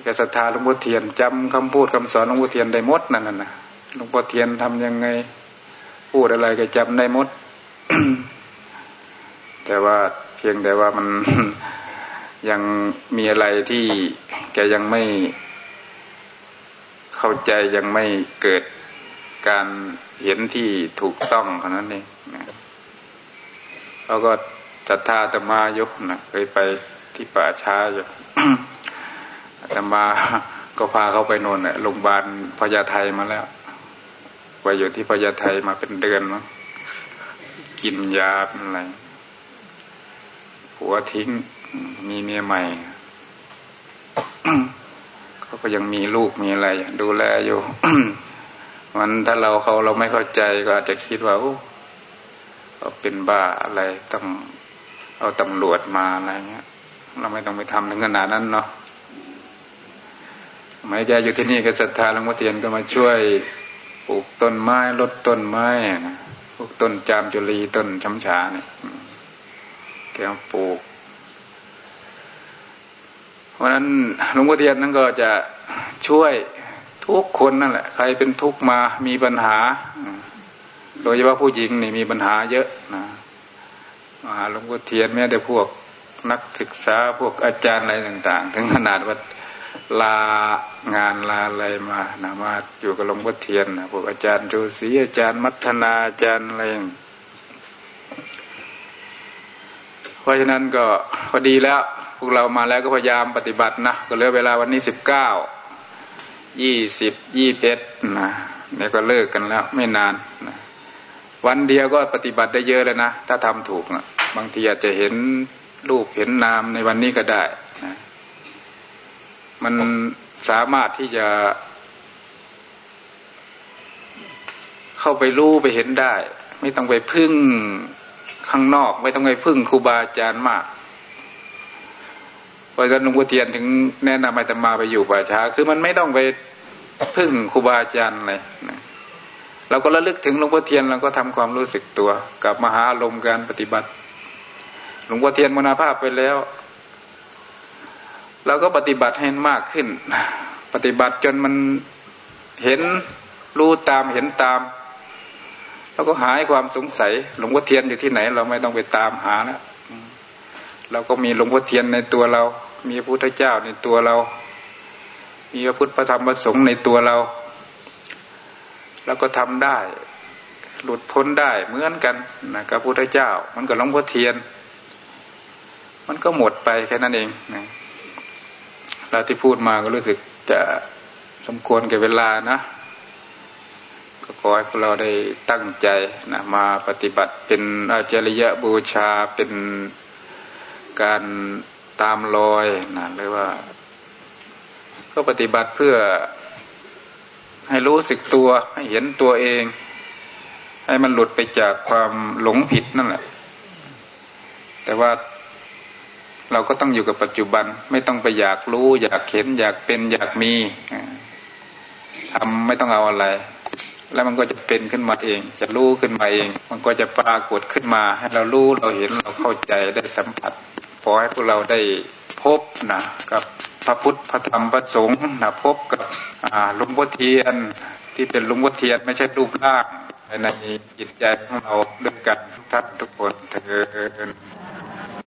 แกศรัทธาหลวงพ่อเทียนจำคำพูดคำสอนหลวงพ่อเทียนได้หมดนั่นน่ะหลวงพ่อเทียนทำยังไงพูดอะไรก็จำได้หมด แต่ว่าเพียงแต่ว่ามัน ยังมีอะไรที่แกยังไม่เข้าใจยังไม่เกิดการเห็นที่ถูกต้องเท่านั้นเองเขาก็ศรัทธาตมายกนะเคยไปที่ป่าช้าอยู่ตมาก็พาเขาไปนนโรงพยาบาลพญาไทมาแล้วไปอยู่ที่พญาไทมาเป็นเดือนมั้งกินยาอะไรผัวทิ้ง มีเมียใหม่เขาก็ยังมีลูกมีอะไร ดูแลอยู่มันถ้าเราเขาเราไม่เข้าใจก็อาจจะคิดว่าโอ้เป็นบ้าอะไรต้องเอาตำรวจมาอะไรเงี้ย เราไม่ต้องไปทำถึงขนาดนั้นเนาะหมายใจอยู่ที่นี่ก็ศรัทธาหลวงพ่อเทียนก็มาช่วยปลูกต้นไม้ลดต้นไม้นะปลูกต้นจามจุลีต้นช้ำฉาเนี่ยแกปลูก ราะนั้นหลวงพ่อเทียนนั้นก็จะช่วยทุกคนนั่นแหละ ใครเป็นทุกข์มามีปัญหา โดยเฉพาะผู้หญิงนี่มีปัญหาเยอะนะมาหลวงพ่อเทียนแม้แต่พวกนักศึกษาพวกอาจารย์อะไรต่าง ๆ ถึงขนาดว่าลางานลาอะไรมานะมาอยู่กับหลวงพ่อเทียนนะพวกอาจารย์โจสีอาจารย์มัทนาอาจารย์อะไรเพราะฉะนั้นก็พอดีแล้ว วกเรามาแล้วก็พยายามปฏิบัตินะก็เหลือเวลาวันนี้สิบเก้ายี่สิบยี่เอ็ดนะนี่ก็เลิกกันแล้ว ไม่นานนะวันเดียวก็ปฏิบัติได้เยอะเลยนะถ้าทำถูกนะบางทีอาจจะเห็นรูปเห็นนามในวันนี้ก็ได้นะมันสามารถที่จะเข้าไปรู้ไปเห็นได้ ไม่ต้องไปพึ่งข้างนอก ไม่ต้องไปพึ่งครูบาอาจารย์มาก เพราะฉะนั้นหลวงพ่อเทียนถึงแนะนำอาตมาไปอยู่ป่าช้า คือมันไม่ต้องไปพึ่งครูบาอาจารย์เลยนะเราก็ระลึกถึงหลวงพ่อเทียนเราก็ทำความรู้สึกตัว กับมหาลมการปฏิบัติ หลวงพ่อเทียนมรณภาพไปแล้วเราก็ปฏิบัติให้มากขึ้น ปฏิบัติจนมันเห็นรู้ตามเห็นตาม แล้วก็หายความสงสัย หลวงพ่อเทียนอยู่ที่ไหน เราไม่ต้องไปตามหาแล้วเราก็มีหลวงพ่อเทียนในตัวเรา มีพระพุทธเจ้าในตัวเรา มีพระพุทธธรรมพระสงฆ์ในตัวเราเราก็ทำได้ หลุดพ้นได้เหมือนกันนะกับพระพุทธเจ้า มันกับหลวงพ่อเทียน มันก็หมดไปแค่นั้นเองนะเราที่พูดมาก็รู้สึกจะสมควรแก่เวลานะก็ขอให้พวกเราได้ตั้งใจนะมาปฏิบัติเป็นอาจริยบูชาเป็นการ ตามรอยนะหรือว่า ก็ปฏิบัติเพื่อให้รู้สึกตัว ให้เห็นตัวเอง ให้มันหลุดไปจากความหลงผิดนั่นแหละ แต่ว่าเราก็ต้องอยู่กับปัจจุบัน ไม่ต้องไปอยากรู้ อยากเห็น อยากเป็น อยากมีทำไม่ต้องเอาอะไร แล้วมันก็จะเป็นขึ้นมาเอง จะรู้ขึ้นมาเอง มันก็จะปรากฏขึ้นมา ให้เรารู้เราเห็นเราเข้าใจได้สัมผัส ขอให้พวกเราได้พบนะกับพระพุทธพระธรรมพระสงฆ์นะพบกับหลวงพ่อเทียนที่เป็นหลวงพ่อเทียนไม่ใช่รูปร่างในจิตใจของเราด้วยกันทุกท่านทุกคนเถิด